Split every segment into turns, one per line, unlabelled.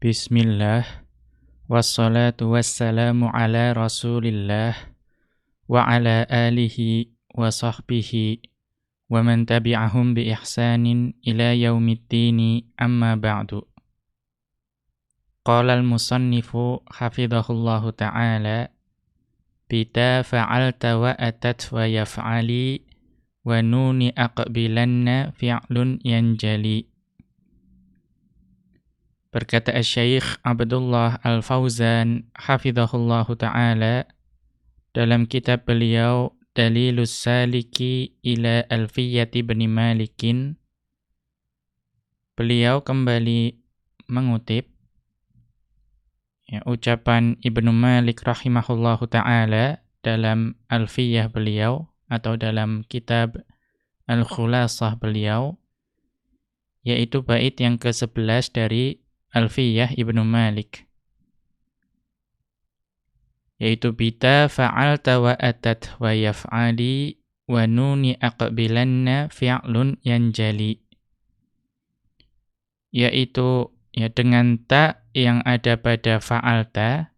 Bismillah. Wassalatu wassalamu ala rasulillah Wa ala alihi wa sahbihi Wa man tabi'ahum bi ihsanin ila yaumiddini amma ba'du. Qala al-musannifu hafidhahullahu ta'ala Bita fa'alta wa atat wa yaf'ali Wa nuni aqbilanna fi'lun yanjali Berkata Syekh Abdullah Al-Fauzan hafizahullahu taala dalam kitab beliau Dalilus Saliki ila Alfiyati bin Malikin beliau kembali mengutip ya, ucapan Ibnu Malik rahimahullahu taala dalam Alfiyah beliau atau dalam kitab Al-Khulasah beliau yaitu bait yang ke-11 dari Alfiyah Ibnu Malik. Yaitu bita fa'alta wa atat wa yaf'ali wa nuni aqbilanna fi'lun yanjali. Yaitu ya dengan ta yang ada pada fa'alta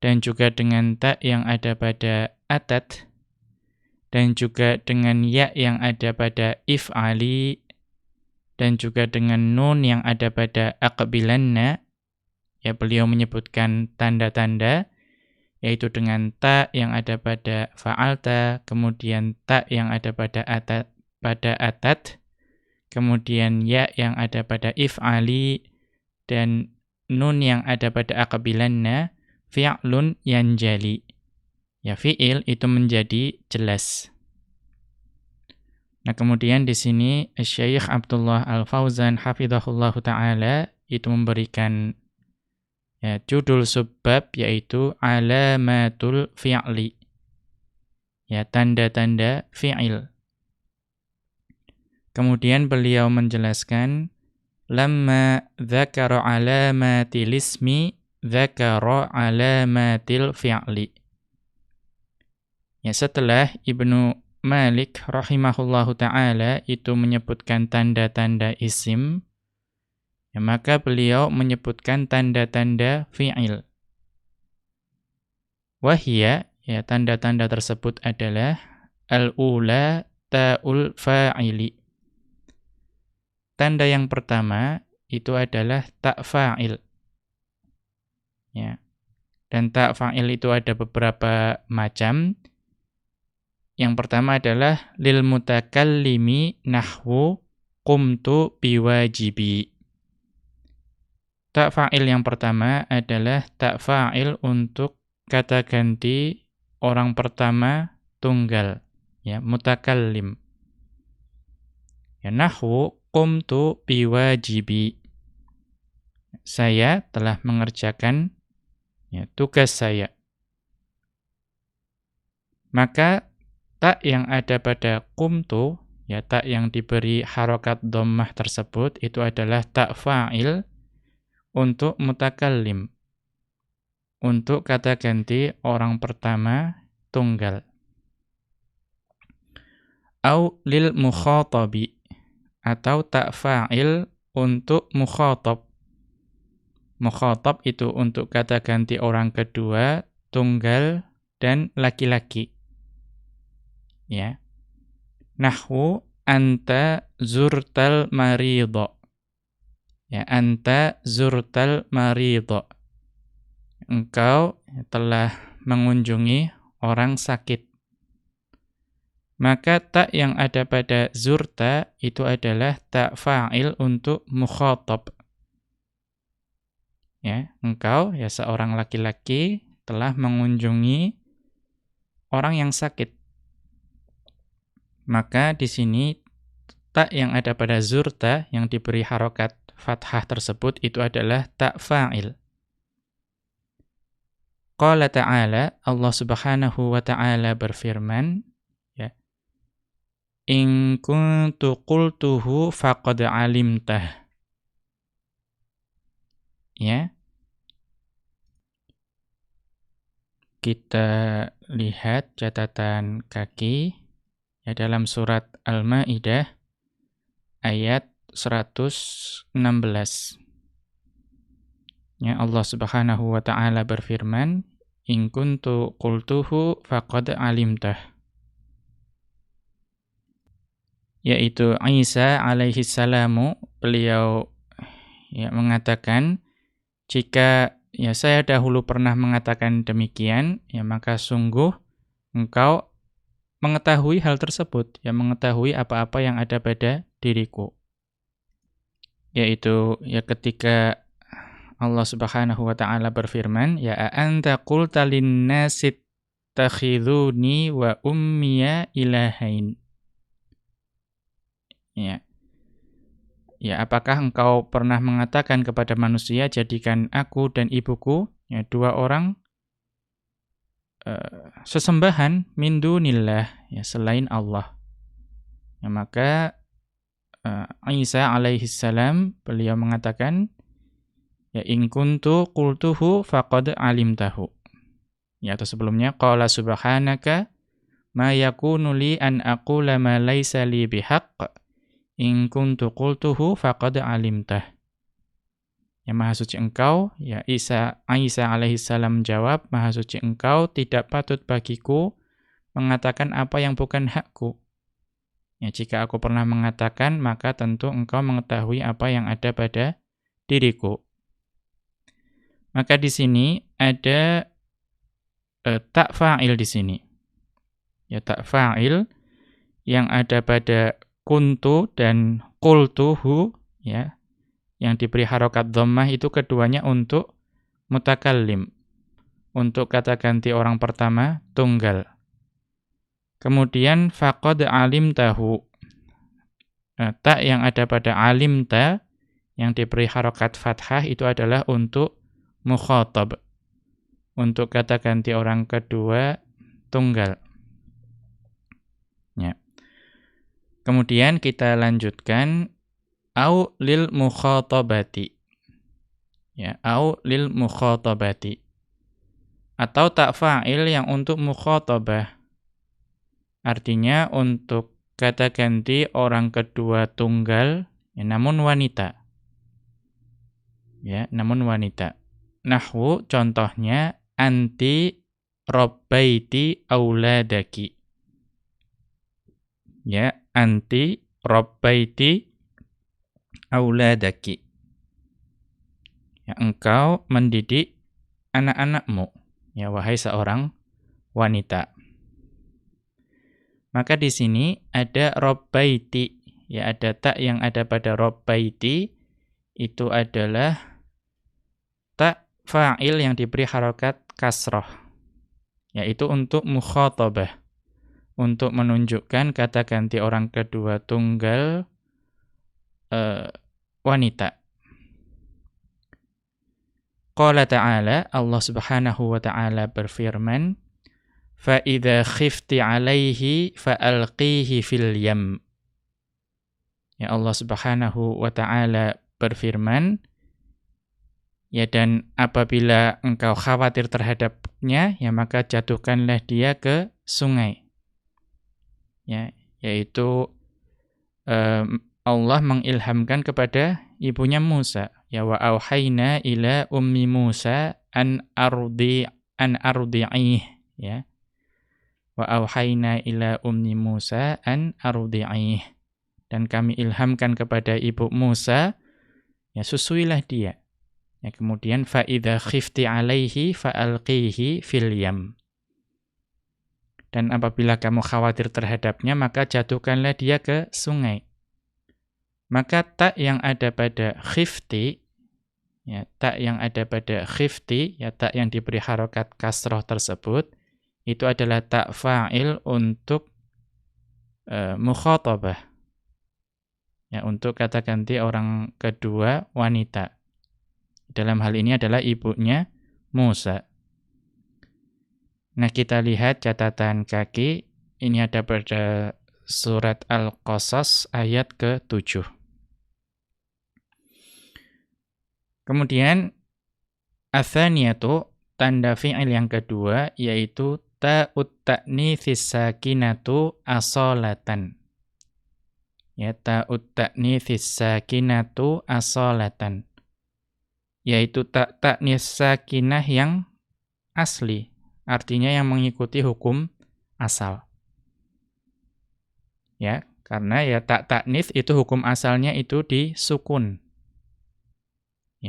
dan juga dengan ta yang ada pada atat dan juga dengan ya yang ada pada if'ali dan juga dengan nun yang ada pada aqbilanna ya beliau menyebutkan tanda-tanda yaitu dengan ta yang ada pada fa'alta kemudian ta yang ada pada atat pada atat kemudian ya yang ada pada if'ali dan nun yang ada pada aqbilanna fi'lun yanjali. Ya fi'il itu menjadi jelas Nah, kemudian di sini Syekh Abdullah Al-Fauzan hafizahullah taala itu memberikan ya, judul subbab yaitu alamatul fi'li. Ya, tanda-tanda fi'il. Kemudian beliau menjelaskan lamma dzakara alamatil ismi dzakara alamatil fi'li. Ya, setelah Ibnu Malik rahimahullahu taala itu menyebutkan tanda-tanda isim, ya, maka beliau menyebutkan tanda-tanda fi'il. Wahia, ya tanda-tanda tersebut adalah al-ula ta'ul fa'ili. Tanda yang pertama itu adalah tak fa'il. Ya. Dan tak fa'il itu ada beberapa macam. Yang pertama adalah lil mutakallimi nahwu qumtu biwajibi. Tak fa'il yang pertama adalah tak fa'il untuk kata ganti orang pertama tunggal, ya, mutakallim. Ya nahwu qumtu biwajibi. Saya telah mengerjakan ya, tugas saya. Maka tak yang ada pada kumtu, ya tak yang diberi harokat dhammah tersebut itu adalah tak fa'il untuk mutakallim. Untuk kata ganti orang pertama tunggal. Au lil mukhatabi atau tak fa'il untuk mukhatab. Mukhatab itu untuk kata ganti orang kedua, tunggal, dan laki-laki ya. Nahwu anta zurtal maridho. Ya, anta zurtal maridho. Engkau telah mengunjungi orang sakit. Maka tak yang ada pada zurta itu adalah tak fa'il untuk mukhatab. Ya, engkau ya seorang laki-laki telah mengunjungi orang yang sakit. Maka di sini tak yang ada pada zurta yang diberi harokat fathah tersebut itu adalah tak fa'il. Qala ta'ala, Allah subhanahu wa ta'ala berfirman, ya, In kuntu qultuhu faqad alimtah. Ya. Kita lihat catatan kaki ya dalam surat Al-Maidah ayat 116. Ya Allah Subhanahu wa taala berfirman, "In kuntu qultuhu faqad alimtah." Yaitu Isa alaihi salamu, beliau ya mengatakan, "Jika ya saya dahulu pernah mengatakan demikian, ya maka sungguh engkau mengetahui hal tersebut, ya mengetahui apa-apa yang ada pada diriku." Yaitu ya ketika Allah Subhanahu wa taala berfirman, "Ya anta qulta lin-nasi takhiduni wa ummiya ilahain." Ya. Ya, apakah engkau pernah mengatakan kepada manusia, jadikan aku dan ibuku, ya dua orang uh, sesembahan min dunillah, ya selain Allah. Ya, maka uh, Isa alaihi salam beliau mengatakan, Ya in kuntu qultuhu faqad alimtahu. Ya atau sebelumnya qala subhanaka ma yakunu li an aqula ma laysa li bihaqq in kuntu qultuhu faqad alimtah. Ya Maha Suci Engkau, ya Isa Isa alaihi salam jawab, Maha Suci Engkau tidak patut bagiku mengatakan apa yang bukan hakku. Ya jika aku pernah mengatakan, maka tentu engkau mengetahui apa yang ada pada diriku. Maka di sini ada uh, tak fa'il di sini. Ya tak fa'il yang ada pada kuntu dan qultuhu ya yang diberi harokat dhammah itu keduanya untuk mutakallim. Untuk kata ganti orang pertama tunggal. Kemudian faqad alim tahu. Nah, tak yang ada pada alim ta yang diberi harokat fathah itu adalah untuk mukhatab. Untuk kata ganti orang kedua tunggal. Ya. Kemudian kita lanjutkan au lil mukhatabati. Ya, au lil mukhatabati. Atau tak fa'il yang untuk mukhatabah. Artinya untuk kata ganti orang kedua tunggal ya, namun wanita. Ya, namun wanita. Nahwu contohnya anti robbaiti auladaki. Ya, anti robbaiti auladaki. Ya, engkau mendidik anak-anakmu. Ya, wahai seorang wanita. Maka di sini ada robbaiti. Ya, ada tak yang ada pada robbaiti. Itu adalah tak fa'il yang diberi harokat kasroh. Yaitu untuk mukhotabah. Untuk menunjukkan kata ganti orang kedua tunggal uh, wanita. Qala ta'ala, Allah subhanahu wa ta'ala berfirman, فَإِذَا خِفْتِ عَلَيْهِ فَأَلْقِيهِ فِي الْيَمِّ Ya Allah subhanahu wa ta'ala berfirman, Ya dan apabila engkau khawatir terhadapnya, ya maka jatuhkanlah dia ke sungai. Ya, yaitu um, Allah mengilhamkan kepada ibunya Musa, ya wa auhayna ila ummi Musa an ardi an ardi'ih, ya. Wa auhayna ila ummi Musa an ardi'ih. Dan kami ilhamkan kepada ibu Musa, ya susuilah dia Ya, kemudian faida khifti alaihi fa'alqihi fil yam. Dan apabila kamu khawatir terhadapnya, maka jatuhkanlah dia ke sungai. Maka tak yang ada pada khifti, ya, tak yang ada pada khifti, ya tak yang diberi harokat kasroh tersebut, itu adalah tak fa'il untuk uh, mukhotabah. Ya, untuk kata ganti orang kedua wanita. Dalam hal ini adalah ibunya Musa. Nah, kita lihat catatan kaki. Ini ada pada surat Al-Qasas ayat ke-7. Kemudian athaniyatu tanda fi'il yang kedua yaitu ta'ut ta'nitsis sakinatu asolatan. Ya ta'ut ta'nitsis sakinatu asolatan yaitu tak taknis sakinah yang asli, artinya yang mengikuti hukum asal. Ya, karena ya tak taknis itu hukum asalnya itu di sukun.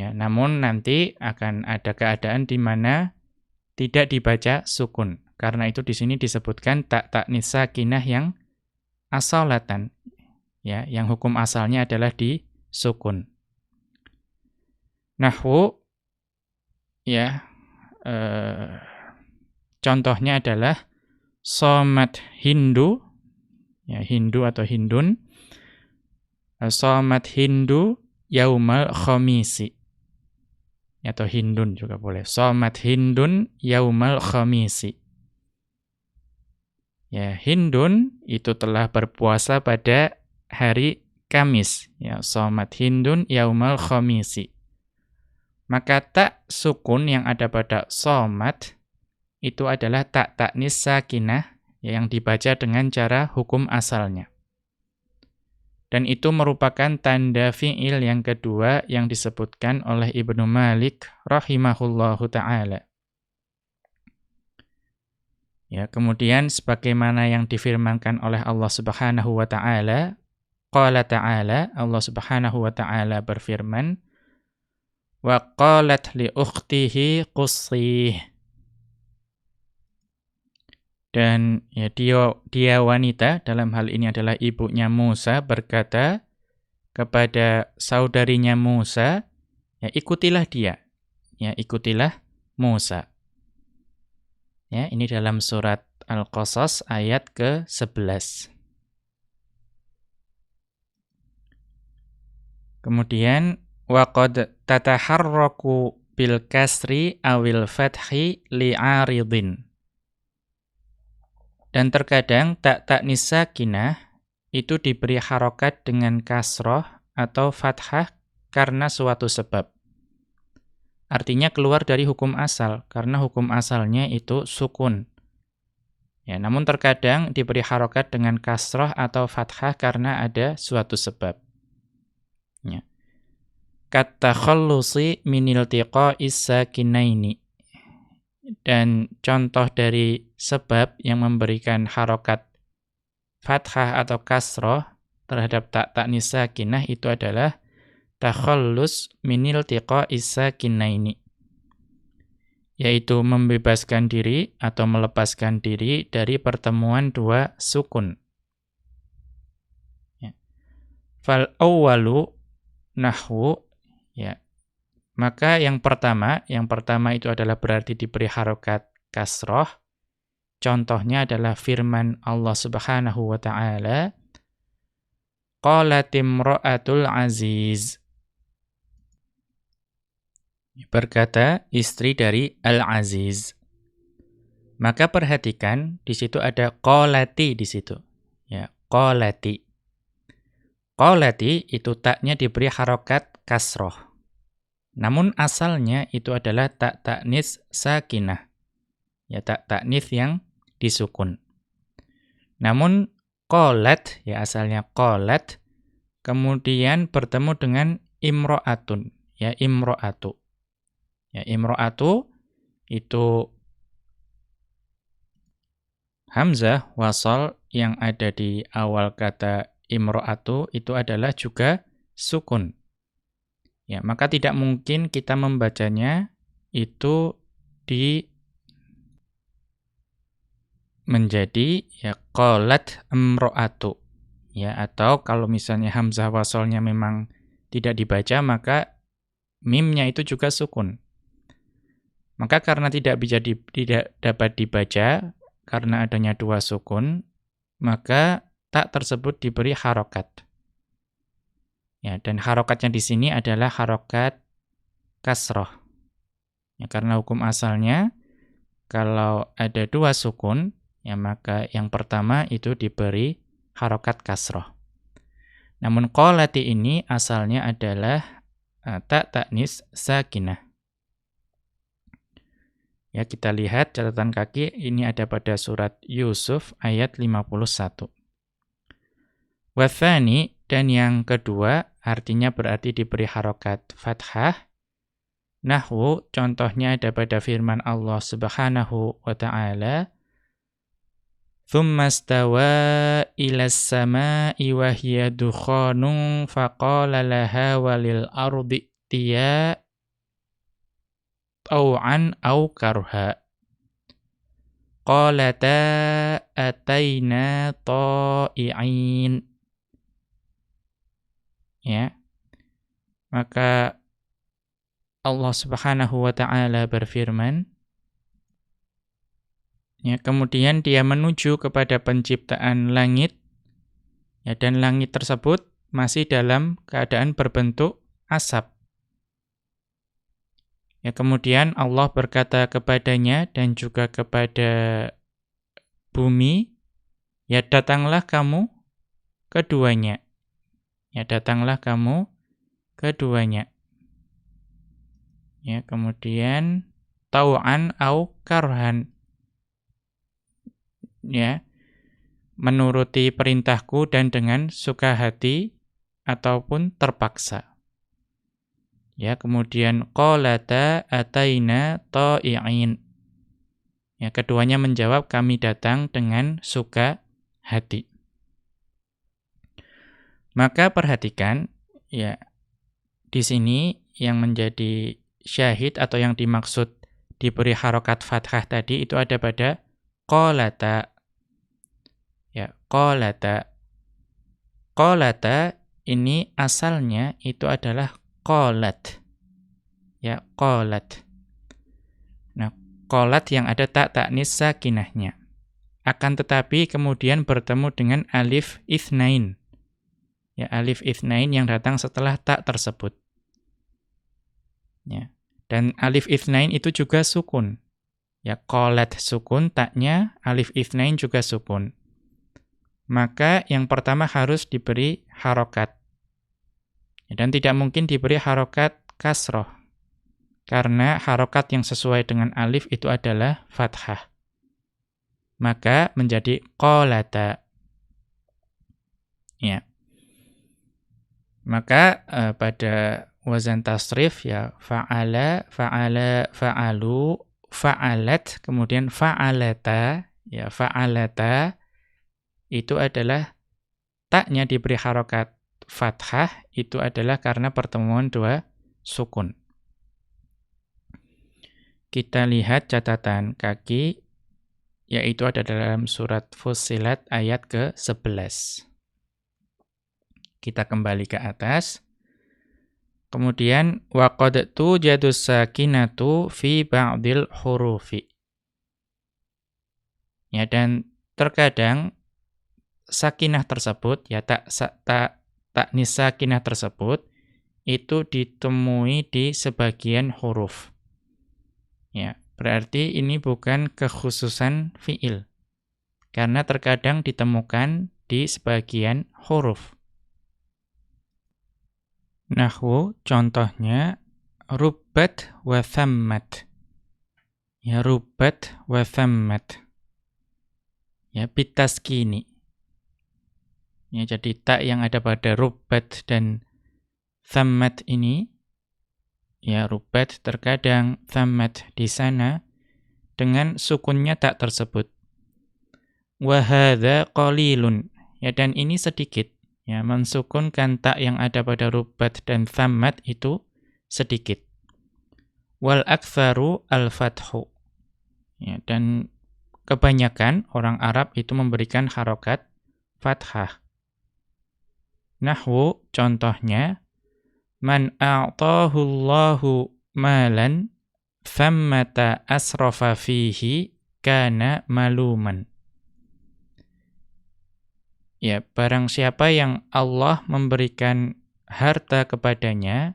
Ya, namun nanti akan ada keadaan di mana tidak dibaca sukun. Karena itu di sini disebutkan tak taknis sakinah yang asalatan. Ya, yang hukum asalnya adalah di sukun. Nahwu ya eh, contohnya adalah somat Hindu ya Hindu atau Hindun eh, somat Hindu yaumal khamisi atau Hindun juga boleh. Somat Hindun yaumal khamisi. Ya Hindun itu telah berpuasa pada hari Kamis. Ya somat Hindun yaumal khamisi. Maka tak sukun yang ada pada somat itu adalah tak taknis sakinah yang dibaca dengan cara hukum asalnya. Dan itu merupakan tanda fi'il yang kedua yang disebutkan oleh Ibnu Malik rahimahullahu ta'ala. Ya, kemudian sebagaimana yang difirmankan oleh Allah Subhanahu wa taala, qala ta'ala, Allah Subhanahu wa taala berfirman, wa qalat li ukhtihi qussih dan ya dia dia wanita dalam hal ini adalah ibunya Musa berkata kepada saudarinya Musa ya ikutilah dia. Ya ikutilah Musa. Ya ini dalam surat Al-Qasas ayat ke-11 Kemudian waqad tataharraku bil kasri awil fathi li'aridin. Dan terkadang tak tak nisakinah itu diberi harokat dengan kasroh atau fathah karena suatu sebab. Artinya keluar dari hukum asal, karena hukum asalnya itu sukun. Ya, namun terkadang diberi harokat dengan kasroh atau fathah karena ada suatu sebab. Ya katakhallusi minil sakinaini. Dan contoh dari sebab yang memberikan harokat fathah atau kasroh terhadap tak tak sakinah itu adalah takhallus minil sakinaini. Yaitu membebaskan diri atau melepaskan diri dari pertemuan dua sukun. Ya. Fal awwalu nahwu Ya. Maka yang pertama, yang pertama itu adalah berarti diberi harokat kasroh. Contohnya adalah firman Allah Subhanahu wa taala, aziz. Berkata istri dari Al-Aziz. Maka perhatikan di situ ada qalati di situ. Ya, qalati. Qalati itu taknya diberi harokat kasroh. Namun asalnya itu adalah tak taknis sakinah. Ya tak taknis yang disukun. Namun qolat, ya asalnya qolat, kemudian bertemu dengan imro'atun, ya imro'atu. Ya imro'atu itu Hamzah wasal yang ada di awal kata imro'atu itu adalah juga sukun. Ya, maka tidak mungkin kita membacanya itu di menjadi ya qalat imra'atu. Ya, atau kalau misalnya hamzah wasolnya memang tidak dibaca maka mimnya itu juga sukun. Maka karena tidak bisa di, tidak dapat dibaca karena adanya dua sukun, maka tak tersebut diberi harokat. Ya, dan harokatnya di sini adalah harokat kasroh. Ya, karena hukum asalnya, kalau ada dua sukun, ya maka yang pertama itu diberi harokat kasroh. Namun kolati ini asalnya adalah uh, tak taknis sakinah. Ya, kita lihat catatan kaki ini ada pada surat Yusuf ayat 51. Wathani dan yang kedua artinya berarti diberi harokat fathah. Nahwu contohnya ada pada firman Allah Subhanahu wa taala Thumma stawa ila samai wa hiya dukhanun faqala laha walil ardi tiya tau'an au karha qalata ataina ta'i'in ya. Maka Allah Subhanahu wa taala berfirman ya kemudian dia menuju kepada penciptaan langit ya dan langit tersebut masih dalam keadaan berbentuk asap. Ya kemudian Allah berkata kepadanya dan juga kepada bumi ya datanglah kamu keduanya ya datanglah kamu keduanya Ya, kemudian tau'an au karhan. Ya. Menuruti perintahku dan dengan suka hati ataupun terpaksa. Ya, kemudian qalata ataina ta'i'in. Ya, keduanya menjawab kami datang dengan suka hati. Maka perhatikan ya di sini yang menjadi syahid atau yang dimaksud diberi harokat fathah tadi itu ada pada kolata. Ya, kolata. Kolata ini asalnya itu adalah kolat. Ya, kolat. Nah, kolat yang ada tak taknis sakinahnya. Akan tetapi kemudian bertemu dengan alif ithnain. Ya, alif ithnain yang datang setelah tak tersebut. Ya. Dan alif ithnain itu juga sukun. Ya, kolet sukun, taknya alif ithnain juga sukun. Maka yang pertama harus diberi harokat. Ya, dan tidak mungkin diberi harokat kasroh. Karena harokat yang sesuai dengan alif itu adalah fathah. Maka menjadi kolata. Ya. Maka uh, pada wazan tasrif ya fa'ala, fa'ala, fa'alu, fa'alat, kemudian fa'alata, ya fa'alata itu adalah taknya diberi harokat fathah itu adalah karena pertemuan dua sukun. Kita lihat catatan kaki yaitu ada dalam surat Fussilat ayat ke-11. Kita kembali ke atas. Kemudian waqad tujadus sakinatu fi ba'dil hurufi. Ya dan terkadang sakinah tersebut ya tak tak tak sakinah tersebut itu ditemui di sebagian huruf. Ya, berarti ini bukan kekhususan fiil. Karena terkadang ditemukan di sebagian huruf. Nahwu contohnya rubat wa thammat. Ya rubat wa thammat. Ya bitaskini. Ya jadi tak yang ada pada rubat dan thammat ini ya rubat terkadang thammat di sana dengan sukunnya tak tersebut. Wa hadza qalilun. Ya dan ini sedikit. Ya, mensukunkan tak yang ada pada rubat dan thammat itu sedikit. Wal aktsaru al-fathu. Ya, dan kebanyakan orang Arab itu memberikan harokat fathah. Nahwu contohnya man a'tahu Allahu malan thammata asrafa fihi kana maluman. Ya, barang siapa yang Allah memberikan harta kepadanya,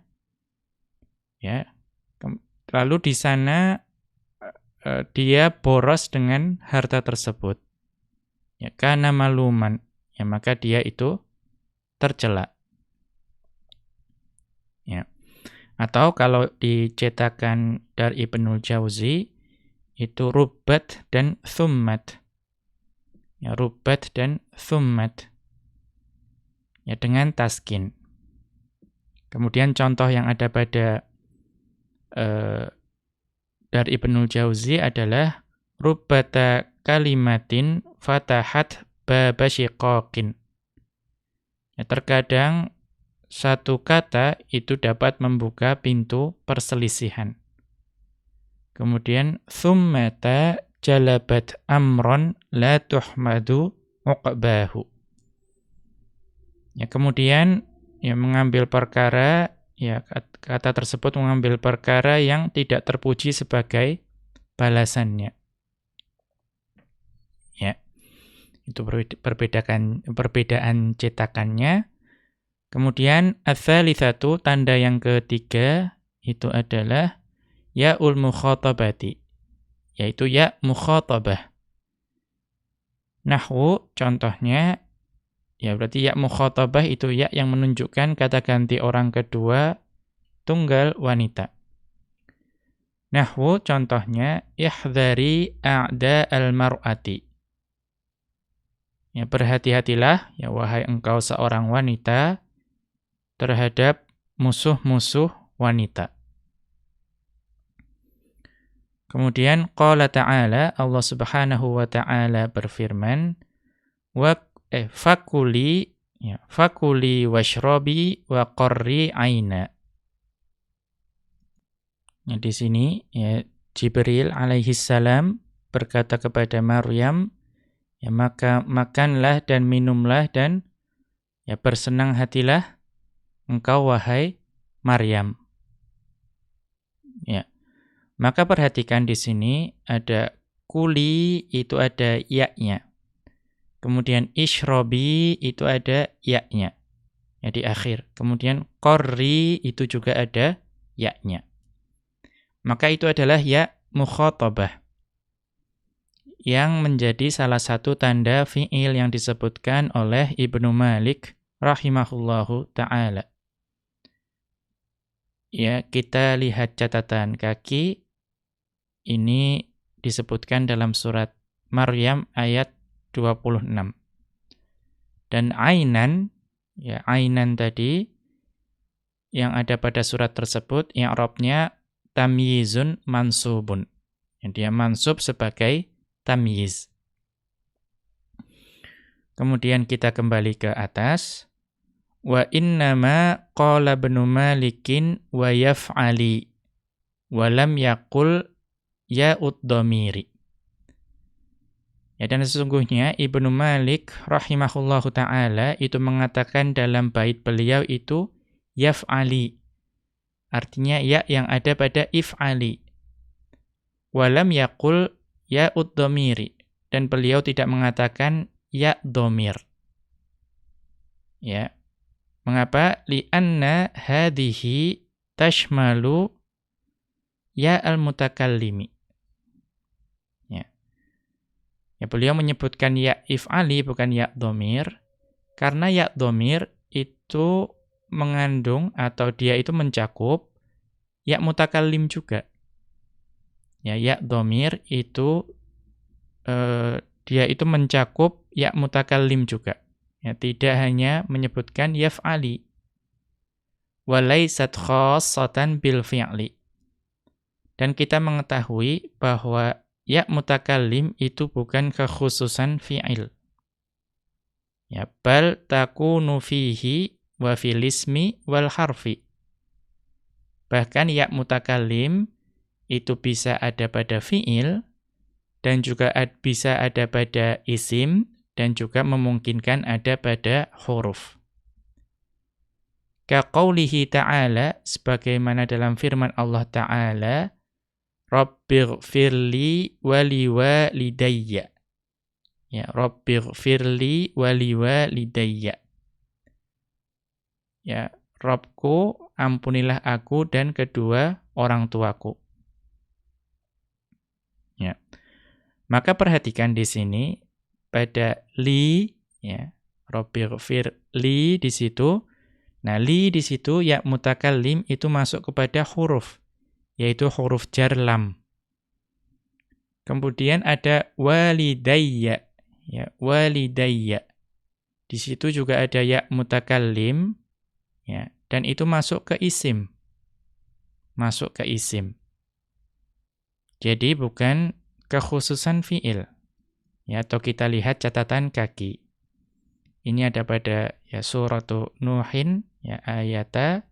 ya, lalu di sana uh, dia boros dengan harta tersebut. Ya, karena maluman, ya maka dia itu tercela. Ya. Atau kalau dicetakan dari Ibnul Jauzi itu rubat dan thummat ya rubat dan thummat ya dengan taskin kemudian contoh yang ada pada uh, dari Ibnul Jauzi adalah rubbata kalimatin fatahat babasyiqaqin. Ya, terkadang satu kata itu dapat membuka pintu perselisihan. Kemudian thummata jalabat amron la tuhmadu uqbahu. Ya, kemudian ya mengambil perkara ya kata tersebut mengambil perkara yang tidak terpuji sebagai balasannya. Ya. Itu perbedaan perbedaan cetakannya. Kemudian ats-tsalitsatu tanda yang ketiga itu adalah ya'ul mukhatabati yaitu ya mukhatabah. Nahwu contohnya ya berarti ya mukhatabah itu ya yang menunjukkan kata ganti orang kedua tunggal wanita. Nahwu contohnya ihdari a'da al-mar'ati. Ya berhati-hatilah ya wahai engkau seorang wanita terhadap musuh-musuh wanita. Kemudian qala ta'ala Allah Subhanahu wa taala berfirman wa eh fakuli ya fakuli washrabi wa qarri aina. Ya di sini ya Jibril alaihi salam berkata kepada Maryam ya maka makanlah dan minumlah dan ya bersenang hatilah engkau wahai Maryam. Maka perhatikan di sini ada kuli itu ada ya-nya. Kemudian ishrobi itu ada ya-nya. Ya di akhir. Kemudian korri itu juga ada ya-nya. Maka itu adalah ya mukhotabah. Yang menjadi salah satu tanda fi'il yang disebutkan oleh Ibnu Malik rahimahullahu ta'ala. Ya, kita lihat catatan kaki ini disebutkan dalam surat Maryam ayat 26. Dan ainan, ya ainan tadi, yang ada pada surat tersebut, yang Arabnya tamyizun mansubun. Yang dia mansub sebagai tamyiz. Kemudian kita kembali ke atas. Wa innama qala ibnu Malikin wa yaf'ali. Walam yakul ya dhamiri. Ya dan sesungguhnya Ibnu Malik rahimahullahu taala itu mengatakan dalam bait beliau itu yaf'ali. Artinya ya yang ada pada if'ali. Walam yaqul ya dhamiri dan beliau tidak mengatakan ya dhamir. Ya. Mengapa? Li'anna hadhihi tashmalu ya al-mutakallimi. Ya, beliau menyebutkan ya if'ali bukan ya domir, karena ya domir itu mengandung atau dia itu mencakup ya mutakallim juga. Ya, ya domir itu eh, dia itu mencakup ya mutakallim juga. Ya, tidak hanya menyebutkan yaf'ali. Walaisat khassatan bil fi'li. Dan kita mengetahui bahwa ya mutakallim itu bukan kekhususan fi'il. Ya, bal takunu fihi wa fil ismi wal harfi. Bahkan ya mutakallim itu bisa ada pada fi'il dan juga ad, bisa ada pada isim dan juga memungkinkan ada pada huruf. Kaqaulihi ta'ala sebagaimana dalam firman Allah ta'ala Rabbighfirli wali walidayya. Ya, Rabbighfirli wali walidayya. Ya, Robku, ampunilah aku dan kedua orang tuaku. Ya. Maka perhatikan di sini pada li ya, Rabbighfirli di situ. Nah, li di situ ya mutakallim itu masuk kepada huruf yaitu huruf jar lam. Kemudian ada walidayya, ya, walidayya. Di situ juga ada ya mutakallim, ya, dan itu masuk ke isim. masuk ke isim. Jadi bukan kekhususan fiil. Ya, atau kita lihat catatan kaki. Ini ada pada ya suratu Nuhin ya ayata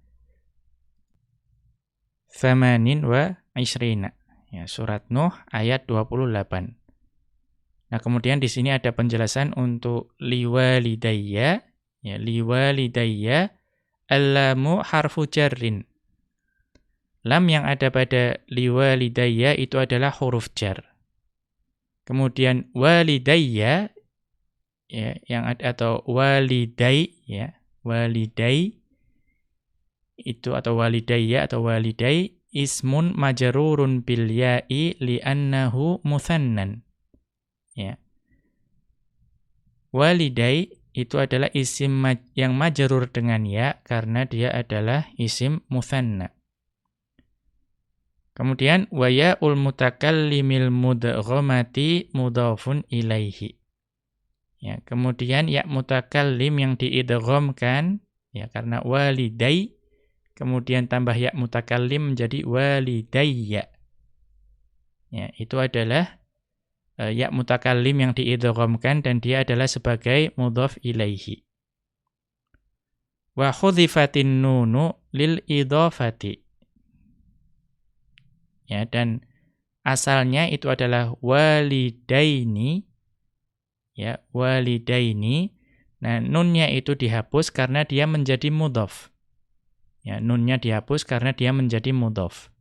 Thamanin wa Isrina. Ya, surat Nuh ayat 28. Nah, kemudian di sini ada penjelasan untuk liwalidayya, ya liwalidayya allamu harfu jarrin. Lam yang ada pada liwalidayya itu adalah huruf jar. Kemudian walidayya ya yang ada atau walidai ya, walidai itu atau walidayya atau walidai ismun majrurun bil ya'i li'annahu muthannan. Ya. Walidai itu adalah isim yang majrur dengan ya karena dia adalah isim muthanna. Kemudian waya ul mutakallimil mudghamati mudhafun ilaihi. Ya, kemudian ya mutakallim yang diidghamkan ya karena walidai kemudian tambah ya mutakallim menjadi walidayya. Ya, itu adalah uh, ya mutakallim yang diidghamkan dan dia adalah sebagai mudhaf ilaihi. Wa khudhifatin nunu lil idhafati ya dan asalnya itu adalah walidaini ya walidaini nah nunnya itu dihapus karena dia menjadi mudhaf ya nunnya dihapus karena dia menjadi mudhaf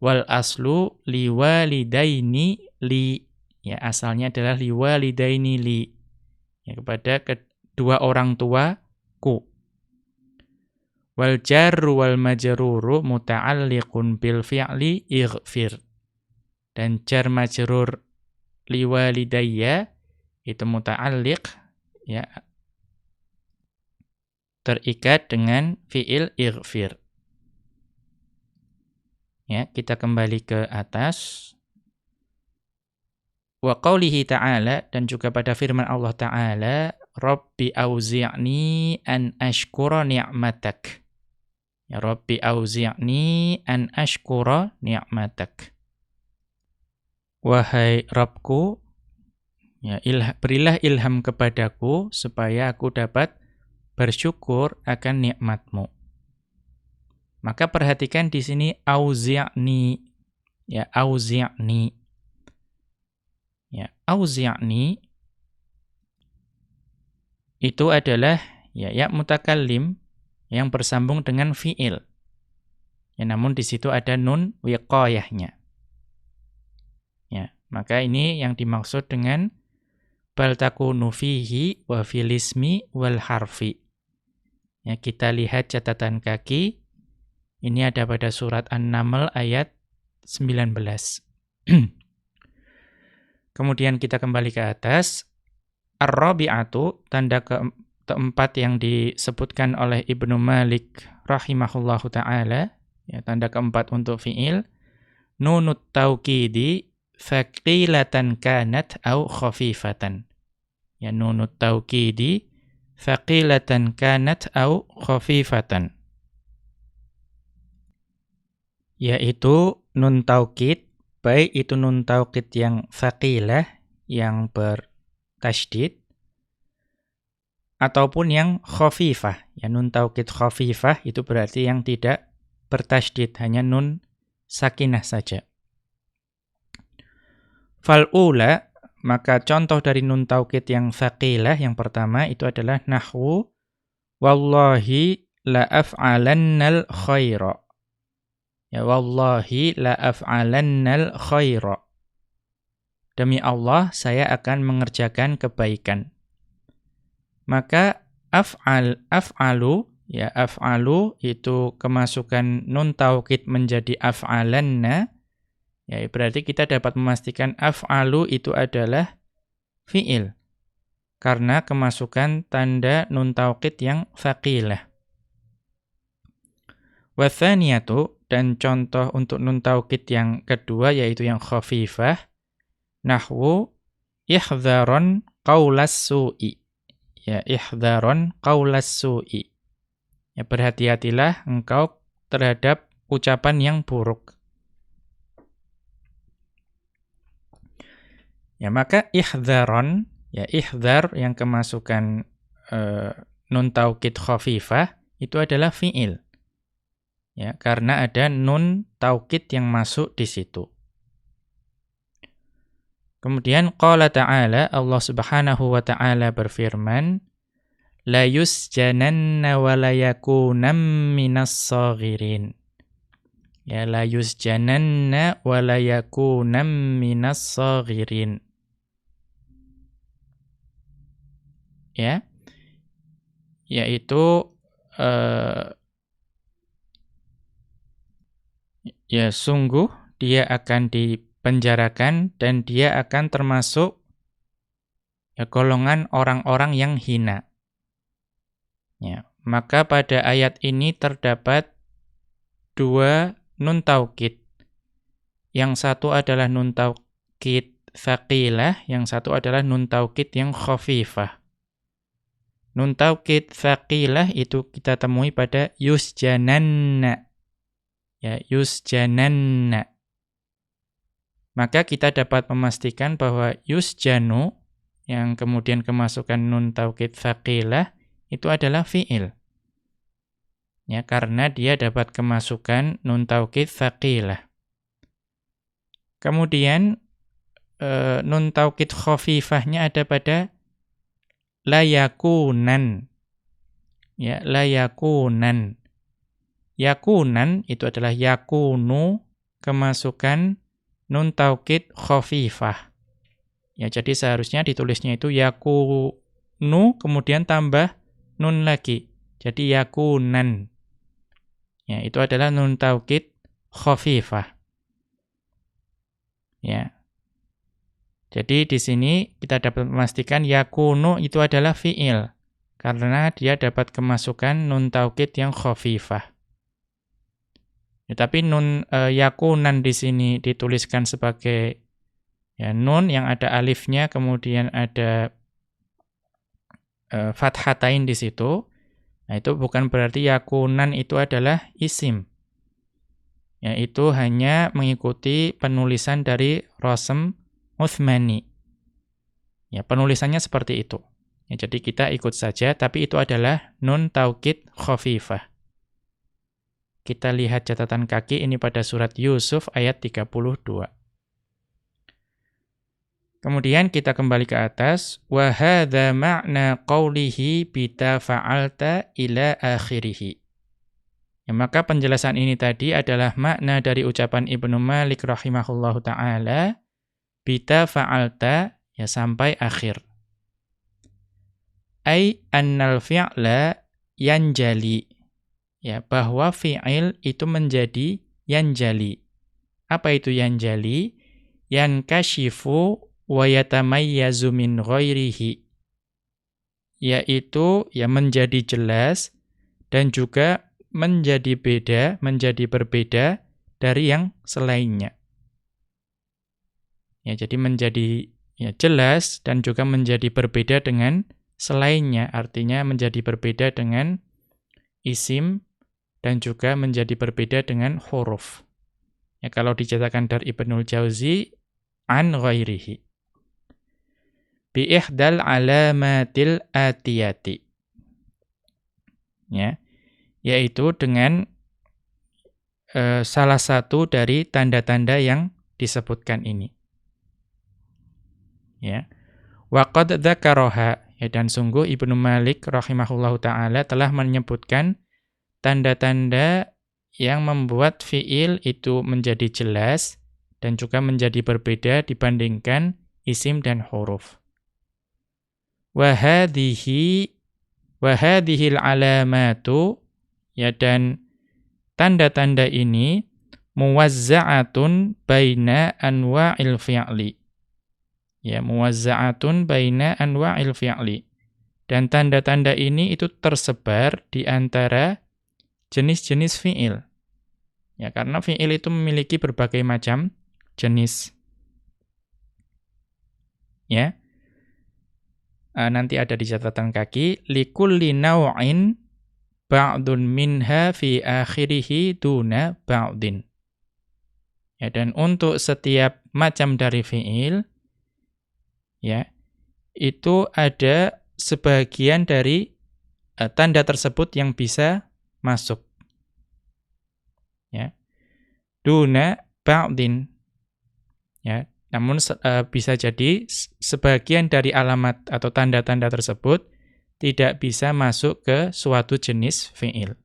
wal aslu liwalidaini li ya asalnya adalah liwalidaini li ya kepada kedua orang tua ku Wal jarru wal majruru muta'alliqun bil fi'li ighfir. Dan jar majrur liwalidayya itu muta'alliq ya terikat dengan fi'il ighfir. Ya, kita kembali ke atas. Wa qawlihi ta'ala dan juga pada firman Allah Ta'ala, Rabbi auzi'ni an ashkura ni'matak. Ya Rabbi auzi'ni an ashkura ni'matak. Wahai Rabbku, ya ilha, berilah ilham kepadaku supaya aku dapat bersyukur akan nikmatmu. Maka perhatikan di sini auzi'ni ya auzi'ni. Ya, auzi'ni itu adalah ya ya mutakallim yang bersambung dengan fiil. Ya, namun di situ ada nun wiqayahnya. Ya, maka ini yang dimaksud dengan bal takunu fihi wa filismi wal harfi. Ya, kita lihat catatan kaki. Ini ada pada surat An-Naml ayat 19. Kemudian kita kembali ke atas. Ar-rabi'atu, tanda ke keempat yang disebutkan oleh Ibnu Malik rahimahullahu taala, ya tanda keempat untuk fiil nunut taukidi faqilatan kanat au khafifatan. Ya nunut taukidi faqilatan kanat au khafifatan. Yaitu nun taukid, baik itu nun taukid yang faqilah yang bertasydid ataupun yang khafifah. Ya nun taukid khafifah itu berarti yang tidak bertasydid, hanya nun sakinah saja. Fal'ula, maka contoh dari nun taukid yang faqilah yang pertama itu adalah nahwu wallahi la af'alannal khaira. Ya wallahi la af'alannal khaira. Demi Allah, saya akan mengerjakan kebaikan. Maka af'al af'alu ya af'alu itu kemasukan nun taukid menjadi af'alanna ya berarti kita dapat memastikan af'alu itu adalah fi'il karena kemasukan tanda nun taukid yang faqilah. Wathaniyatu dan contoh untuk nun taukid yang kedua yaitu yang khafifah nahwu ihdharon qaulas su'i ya ihdharon qaulas su'i. Ya berhati-hatilah engkau terhadap ucapan yang buruk. Ya, maka ihdharon, ya ihdhar yang kemasukan uh, nun taukid khafifah itu adalah fi'il. Ya, karena ada nun taukid yang masuk di situ. Kemudian qala ta'ala Allah Subhanahu wa taala berfirman la yusjananna wa la yakunam minas saghirin. Ya la yusjananna wa la yakunam minas saghirin. Ya. Yaitu uh, ya sungguh dia akan dipenjarakan dan dia akan termasuk ya golongan orang-orang yang hina. Ya, maka pada ayat ini terdapat dua nun taukid. Yang satu adalah nun taukid thaqilah, yang satu adalah nun taukid yang khafifah. Nun taukid thaqilah itu kita temui pada yusjananna. Ya, yusjananna. Maka kita dapat memastikan bahwa yusjanu yang kemudian kemasukan nun taukid thaqilah itu adalah fi'il. Ya, karena dia dapat kemasukan nun taukid tsaqilah. Kemudian e, nun taukid khafifahnya ada pada layakunan. Ya, layakunan. Yakunan itu adalah yakunu kemasukan nun taukid khafifah. Ya, jadi seharusnya ditulisnya itu yakunu kemudian tambah nun lagi. Jadi yakunan. Ya, itu adalah nun taukid khafifah. Ya. Jadi di sini kita dapat memastikan yakunu itu adalah fi'il karena dia dapat kemasukan nun taukid yang khafifah. Ya, tapi nun e, yakunan di sini dituliskan sebagai ya nun yang ada alifnya kemudian ada e, fathatain di situ. Nah, itu bukan berarti yakunan itu adalah isim. Ya, itu hanya mengikuti penulisan dari Rosem Uthmani. Ya, penulisannya seperti itu. Ya, jadi kita ikut saja, tapi itu adalah nun taukid khafifah. Kita lihat catatan kaki ini pada surat Yusuf ayat 32. Kemudian kita kembali ke atas wa hadza ma'na qawlihi bita fa'alta ila akhirih. Ya, maka penjelasan ini tadi adalah makna dari ucapan Ibnu Malik rahimahullahu taala bita fa'alta ya sampai akhir. Ai annal fi'la yanjali. Ya, bahwa fi'il itu menjadi yanjali. Apa itu yanjali? Yankashifu wa yatamayyazu min ghairihi yaitu ya menjadi jelas dan juga menjadi beda, menjadi berbeda dari yang selainnya. Ya, jadi menjadi ya jelas dan juga menjadi berbeda dengan selainnya, artinya menjadi berbeda dengan isim dan juga menjadi berbeda dengan huruf. Ya, kalau dicatatkan dari Ibnul Jauzi an ghairihi bi ihdal alamatil atiyati. Ya. Yaitu dengan uh, salah satu dari tanda-tanda yang disebutkan ini. Ya. Wa qad dzakaraha ya dan sungguh Ibnu Malik rahimahullahu taala telah menyebutkan tanda-tanda yang membuat fiil itu menjadi jelas dan juga menjadi berbeda dibandingkan isim dan huruf. Wahadihi wahadihil alamatu ya dan tanda-tanda ini muwazza'atun baina anwa'il fi'li. Ya, muwazza'atun baina anwa'il fi'li. Dan tanda-tanda ini itu tersebar di antara jenis-jenis fi'il. Ya, karena fi'il itu memiliki berbagai macam jenis. Ya uh, nanti ada di catatan kaki likulli naw'in ba'dun minha fi akhirih duna ba'din. Ya, dan untuk setiap macam dari fi'il, ya, itu ada sebagian dari uh, tanda tersebut yang bisa masuk. Ya. Duna ba'din. Ya, namun uh, bisa jadi sebagian dari alamat atau tanda-tanda tersebut tidak bisa masuk ke suatu jenis fi'il.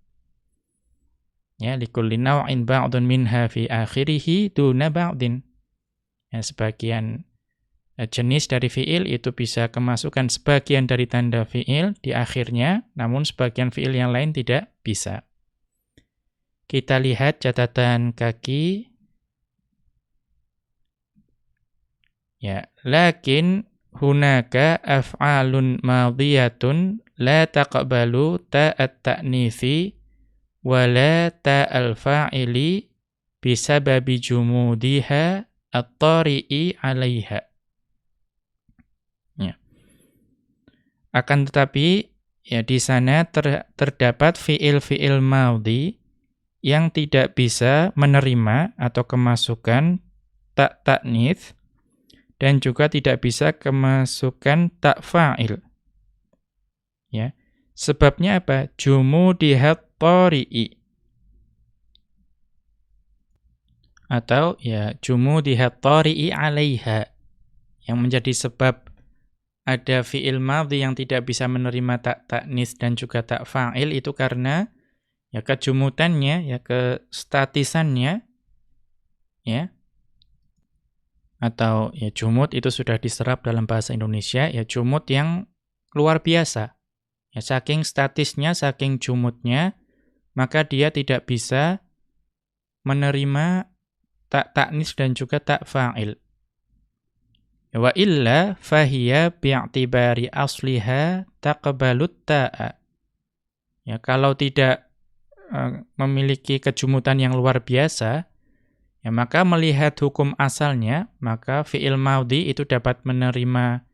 Ya, likulli naw'in ba'dun minha fi akhirih duna ba'din. Ya, sebagian eh, jenis dari fi'il itu bisa kemasukan sebagian dari tanda fi'il di akhirnya, namun sebagian fi'il yang lain tidak bisa. Kita lihat catatan kaki. Ya, lakin hunaka af'alun madiyatun la taqbalu ta'at ta'nifi wala ta'al fa'ili bisababi jumudiha at-tari'i 'alaiha. Ya. Akan tetapi ya di sana ter, terdapat fiil-fiil maudhi yang tidak bisa menerima atau kemasukan tak taknits dan juga tidak bisa kemasukan tak fa'il. Ya. Sebabnya apa? Jumudihat tari'i atau ya jumudihat tari'i 'alaiha yang menjadi sebab ada fi'il madhi yang tidak bisa menerima tak taknis dan juga tak fa'il itu karena ya kejumutannya ya kestatisannya ya atau ya jumut itu sudah diserap dalam bahasa Indonesia ya jumut yang luar biasa ya saking statisnya saking jumutnya maka dia tidak bisa menerima tak taknis dan juga tak fa'il. Wa illa fahiya bi'tibari asliha taqbalut ta'a. Ya, kalau tidak uh, memiliki kejumutan yang luar biasa, ya maka melihat hukum asalnya, maka fi'il maudi itu dapat menerima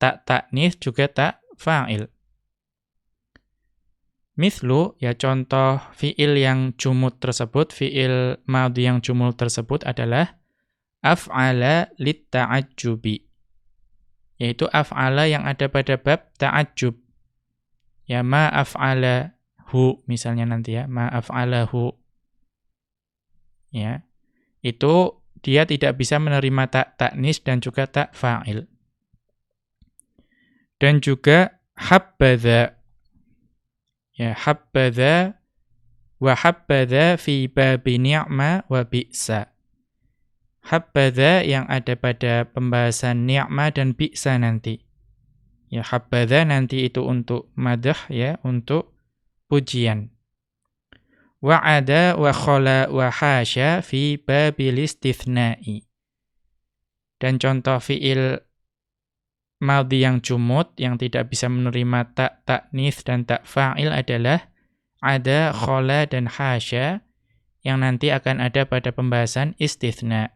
tak taknis juga tak fa'il. Mithlu, ya contoh fi'il yang jumud tersebut, fi'il madhi yang jumud tersebut adalah af'ala lit ta'ajjubi. Yaitu af'ala yang ada pada bab ta'ajjub. Ya ma af'ala hu misalnya nanti ya, ma af'ala hu. Ya. Itu dia tidak bisa menerima tak taknis dan juga tak fa'il. Dan juga habbadha Ya, habbadha wa habbadha fi babi ni'ma wa bi'sa. Habbadha yang ada pada pembahasan ni'ma dan bi'sa nanti. Ya, habbadha nanti itu untuk madah ya, untuk pujian. Wa'ada wa khala wa hasya fi babil istithna'i. Dan contoh fi'il Maldi yang jumud, yang tidak bisa menerima tak taknis dan tak fa'il adalah ada khola dan hasya, yang nanti akan ada pada pembahasan istithna.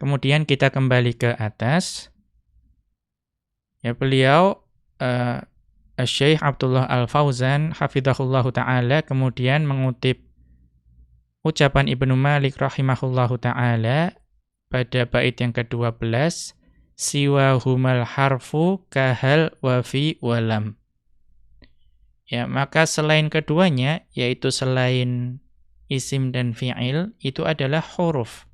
Kemudian kita kembali ke atas. Ya beliau uh, Syekh Abdullah Al-Fauzan hafizahullahu taala kemudian mengutip ucapan Ibnu Malik rahimahullahu taala pada bait yang ke-12 siwa humal harfu kahal wafi walam. Ya, maka selain keduanya yaitu selain isim dan fi'il itu adalah huruf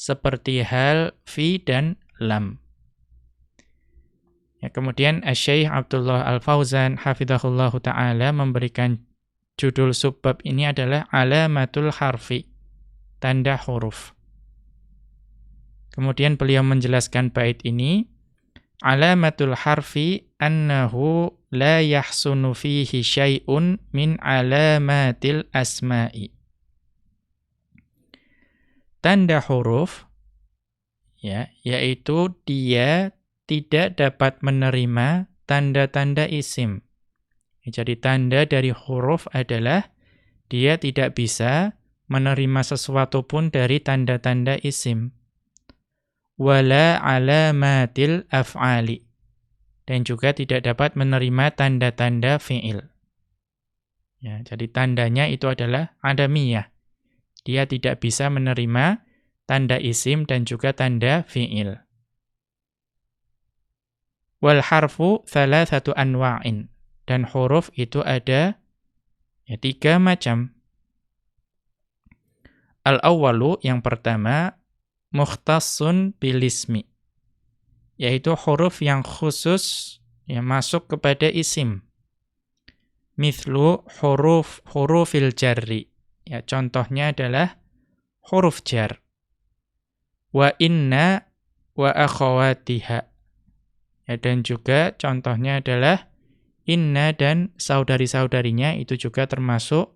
seperti hal, fi dan lam. Ya, kemudian Syekh Abdullah Al-Fauzan hafizahullahu taala memberikan judul subbab ini adalah alamatul harfi, tanda huruf. Kemudian beliau menjelaskan bait ini, alamatul harfi annahu la yahsunu fihi syai'un min alamatil asma'i. Tanda huruf ya, yaitu dia tidak dapat menerima tanda-tanda isim. Jadi tanda dari huruf adalah dia tidak bisa menerima sesuatu pun dari tanda-tanda isim wala alamatil af'ali. dan juga tidak dapat menerima tanda-tanda fi'il. Ya, jadi tandanya itu adalah adamiyah. Dia tidak bisa menerima tanda isim dan juga tanda fi'il. Wal harfu thalathatu anwa'in. Dan huruf itu ada ya, tiga macam. Al-awwalu yang pertama mukhtassun bilismi yaitu huruf yang khusus yang masuk kepada isim. Mithlu huruf hurufil jarri. Ya, contohnya adalah huruf jar. Wa inna wa akhawatiha. Ya, dan juga contohnya adalah inna dan saudari-saudarinya itu juga termasuk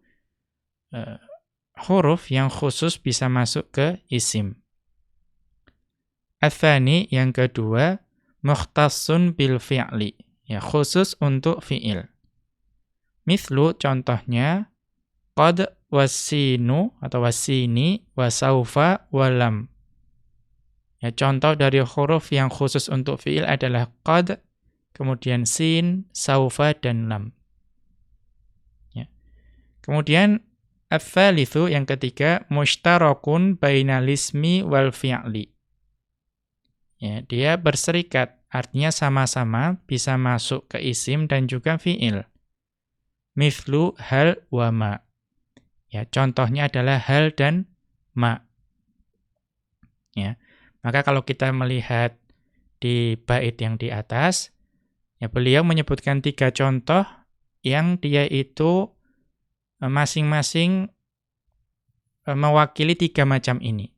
uh, huruf yang khusus bisa masuk ke isim. Athani yang kedua, mukhtassun bil fi'li. Ya, khusus untuk fi'il. Mithlu contohnya, qad wasinu atau wasini wasaufa walam. Ya, contoh dari huruf yang khusus untuk fi'il adalah qad, kemudian sin, saufa, dan lam. Ya. Kemudian, Al-thalithu yang ketiga, mushtarakun bainalismi wal fi'li. Ya, dia berserikat, artinya sama-sama bisa masuk ke isim dan juga fi'il. Mithlu hal wa ma. Ya, contohnya adalah hal dan ma. Ya. Maka kalau kita melihat di bait yang di atas, ya beliau menyebutkan tiga contoh yang dia itu eh, masing-masing eh, mewakili tiga macam ini.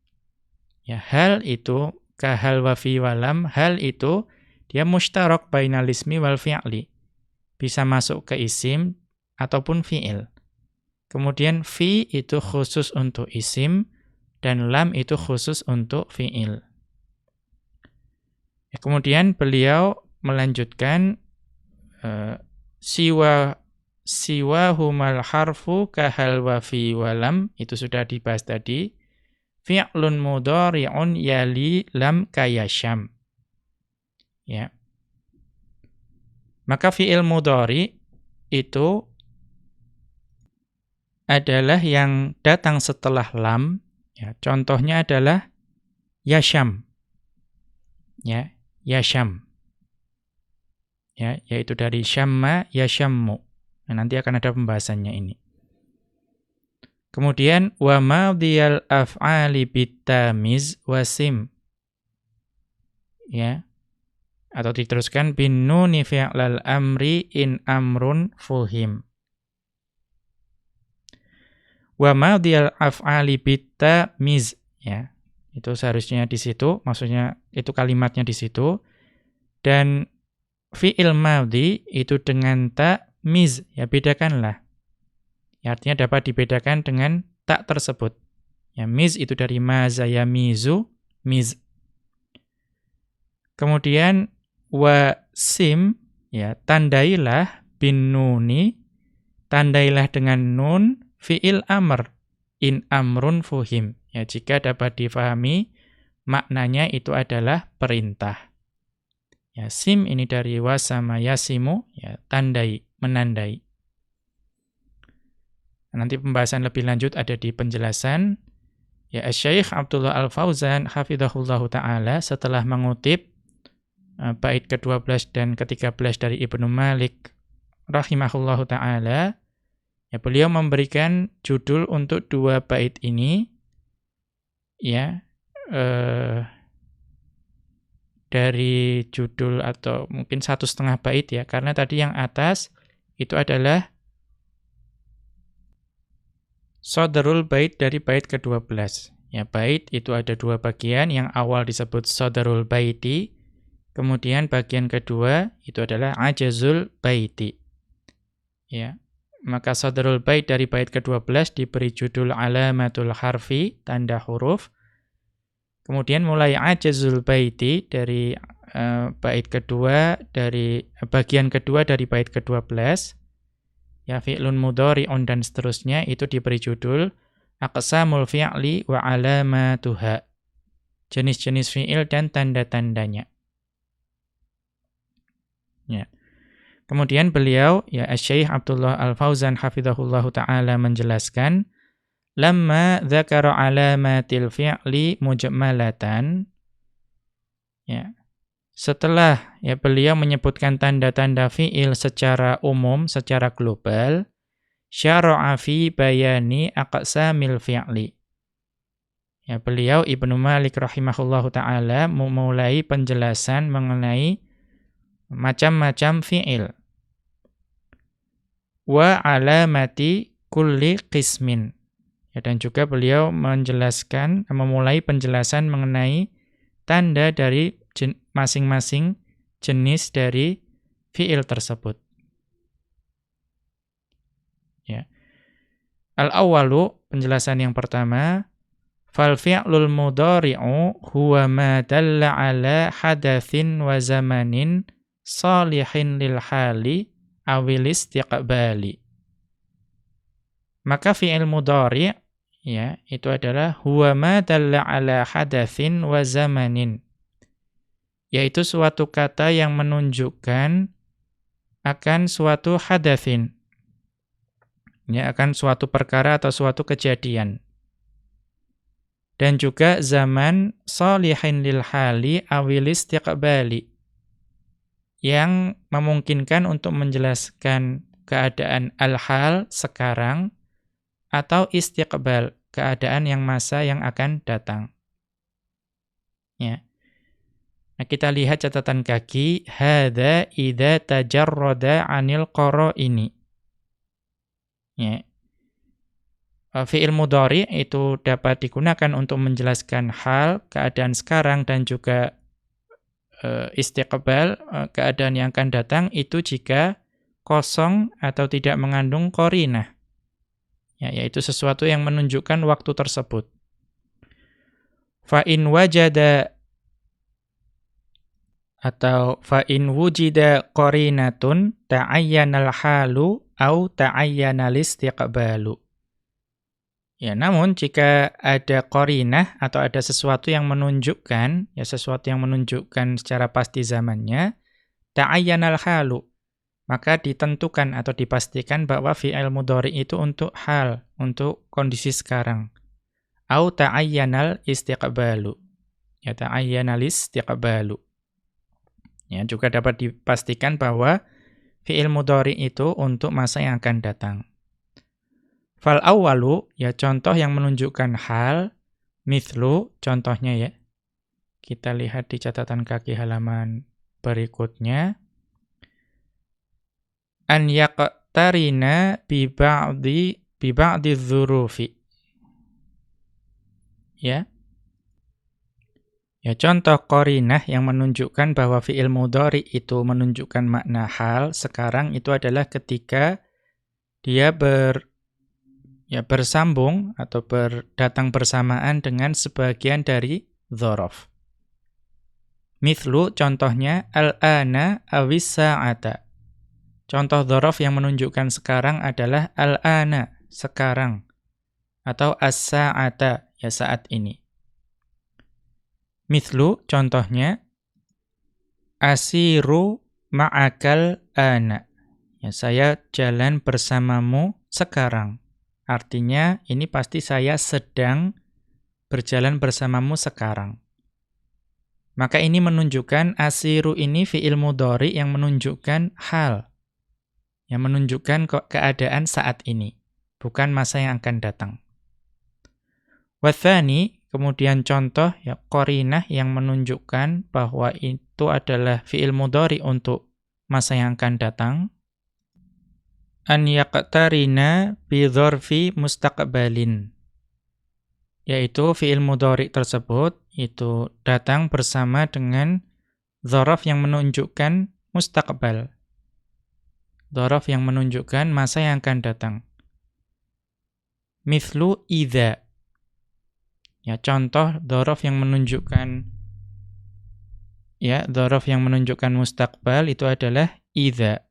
Ya, hal itu kahal wa fi walam, hal itu dia mustarak bainal ismi wal fi'li. Bisa masuk ke isim ataupun fi'il. Kemudian fi itu khusus untuk isim dan lam itu khusus untuk fi'il. Kemudian beliau melanjutkan uh, siwa siwa humal harfu kahal wa fi walam itu sudah dibahas tadi fi'lun mudhari'un yali lam kayasham. Ya. Maka fi'il mudhari itu adalah yang datang setelah lam, ya. Contohnya adalah yasham. Ya, yasham. Ya, yaitu dari syamma yashammu. Nah, nanti akan ada pembahasannya ini. Kemudian wa madhiyal af'ali bitamiz wasim. Ya. Atau diteruskan bin nuni fi'lal amri in amrun fuhim. Wa madhiyal af'ali bitamiz ya. Itu seharusnya di situ, maksudnya itu kalimatnya di situ. Dan fi'il madhi itu dengan ta miz, ya bedakanlah. Ya, artinya dapat dibedakan dengan tak tersebut. Ya, miz itu dari maza ya mizu, miz. Kemudian wa sim, ya, tandailah bin nuni, tandailah dengan nun fi'il amr, in amrun fuhim. Ya, jika dapat difahami, maknanya itu adalah perintah. Ya, sim ini dari wasama yasimu, ya, tandai, menandai. Nanti pembahasan lebih lanjut ada di penjelasan. Ya, Syekh Abdullah Al-Fauzan hafizahullahu taala setelah mengutip uh, bait ke-12 dan ke-13 dari Ibnu Malik rahimahullahu taala, ya beliau memberikan judul untuk dua bait ini ya uh, dari judul atau mungkin satu setengah bait ya karena tadi yang atas itu adalah Sodarul bait dari bait ke-12. Ya, bait itu ada dua bagian. Yang awal disebut sodarul baiti. Kemudian bagian kedua itu adalah ajazul baiti. Ya, maka sodarul bait dari bait ke-12 diberi judul alamatul harfi, tanda huruf. Kemudian mulai ajazul baiti dari uh, bait kedua dari uh, bagian kedua dari bait ke-12 ya fi'lun mudhari'un dan seterusnya itu diberi judul aqsamul fi'li wa alamatuha. Jenis-jenis fi'il dan tanda-tandanya. Ya. Kemudian beliau ya Syekh Abdullah Al-Fauzan hafizahullahu taala menjelaskan lamma dzakara alamatil fi'li mujmalatan ya setelah ya beliau menyebutkan tanda-tanda fi'il secara umum secara global syara'a fi bayani aqsamil fi'li. Ya beliau Ibnu Malik rahimahullahu taala memulai penjelasan mengenai macam-macam fi'il. Wa alamati kulli qismin. Ya, dan juga beliau menjelaskan, memulai penjelasan mengenai tanda dari masing-masing jenis dari fi'il tersebut. Ya. Al-awwalu, penjelasan yang pertama, Fal fi'lul mudhari'u huwa ma dalla ala hadatsin wa zamanin salihin lil hali awil istiqbali. Maka fi'il mudhari' ya, itu adalah huwa ma dalla ala hadatsin wa zamanin. Yaitu suatu kata yang menunjukkan akan suatu hadatsin. Ya, akan suatu perkara atau suatu kejadian. Dan juga zaman salihin lil hali awil istiqbali yang memungkinkan untuk menjelaskan keadaan al-hal sekarang atau istiqbal, keadaan yang masa yang akan datang. Ya. Nah, kita lihat catatan kaki, hadza idza tajarrada 'anil ini. Ya. E, fi'il mudhari itu dapat digunakan untuk menjelaskan hal, keadaan sekarang dan juga istiqbal uh, keadaan yang akan datang itu jika kosong atau tidak mengandung korinah. Ya, yaitu sesuatu yang menunjukkan waktu tersebut. Fa in wajada atau fa in wujida qarinatun ta'ayyanal halu au ta'ayyanal istiqbalu. Ya, namun jika ada korinah atau ada sesuatu yang menunjukkan, ya sesuatu yang menunjukkan secara pasti zamannya, ta'ayyanal halu, maka ditentukan atau dipastikan bahwa fi'il mudhari itu untuk hal, untuk kondisi sekarang. Au ta'ayyanal istiqbalu. Ya ta'ayyanal istiqbalu. Ya, juga dapat dipastikan bahwa fi'il mudhari itu untuk masa yang akan datang. Fal awalu, ya contoh yang menunjukkan hal, mithlu, contohnya ya. Kita lihat di catatan kaki halaman berikutnya. An yaqtarina bi ba'di bi ba'di dzurufi. Ya. Ya contoh korinah yang menunjukkan bahwa fi'il mudhari itu menunjukkan makna hal sekarang itu adalah ketika dia ber ya bersambung atau berdatang bersamaan dengan sebagian dari dzaraf. Mithlu contohnya al-ana awis sa'ata. Contoh dzaraf yang menunjukkan sekarang adalah al-ana, sekarang. Atau as-sa'ata, ya saat ini. Mithlu contohnya asiru ma'akal ana. Ya, saya jalan bersamamu sekarang. Artinya ini pasti saya sedang berjalan bersamamu sekarang. Maka ini menunjukkan asiru ini fi'il mudhari yang menunjukkan hal. Yang menunjukkan keadaan saat ini. Bukan masa yang akan datang. Wathani, kemudian contoh ya korinah yang menunjukkan bahwa itu adalah fi'il mudhari untuk masa yang akan datang an yaqtarina bi dzarfi mustaqbalin. Yaitu fiil mudhari tersebut itu datang bersama dengan dzaraf yang menunjukkan mustaqbal. Dzaraf yang menunjukkan masa yang akan datang. Mithlu idza ya contoh dzaraf yang menunjukkan ya dzaraf yang menunjukkan mustaqbal itu adalah idza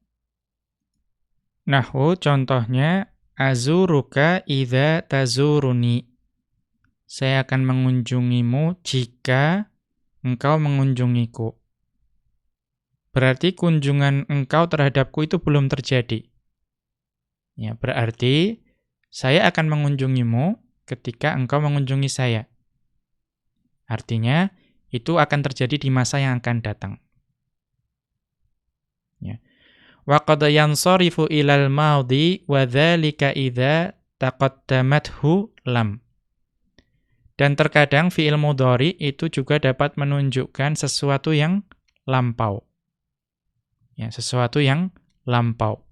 Nahu contohnya azuruka idza tazuruni. Saya akan mengunjungimu jika engkau mengunjungiku. berarti kunjungan engkau terhadapku itu belum terjadi. Ya, berarti saya akan mengunjungimu ketika engkau mengunjungi saya. Artinya, itu akan terjadi di masa yang akan datang. Ya. Wa qad yansarifu ilal maudhi wa dzalika idza taqaddamathu lam. Dan terkadang fi'il mudhari itu juga dapat menunjukkan sesuatu yang lampau. Ya, sesuatu yang lampau.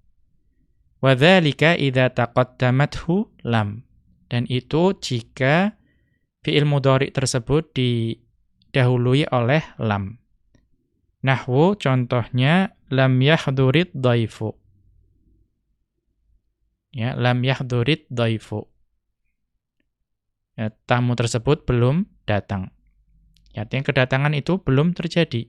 Wadzalika idza taqaddamathu lam. Dan itu jika fi'il mudhari tersebut didahului oleh lam. Nahwu contohnya lam yahdurid dhaifu. Ya, lam yahdurid dhaifu. Ya, tamu tersebut belum datang. Ya, artinya kedatangan itu belum terjadi.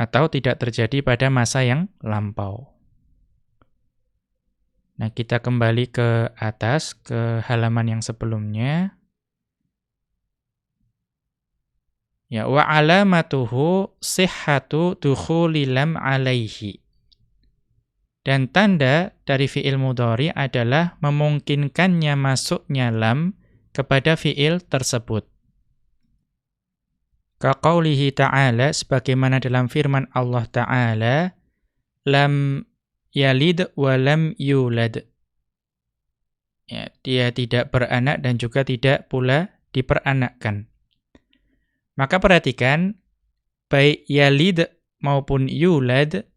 Atau tidak terjadi pada masa yang lampau. Nah, kita kembali ke atas, ke halaman yang sebelumnya. Ya, wa alamatuhu sihhatu dukhuli lam alaihi. Dan tanda dari fi'il mudhari adalah memungkinkannya masuknya lam kepada fi'il tersebut. Kaqaulihi ta'ala sebagaimana dalam firman Allah Ta'ala lam yalid walam yulad. Ya, dia tidak beranak dan juga tidak pula diperanakkan. Maka perhatikan, baik yalid maupun yulad,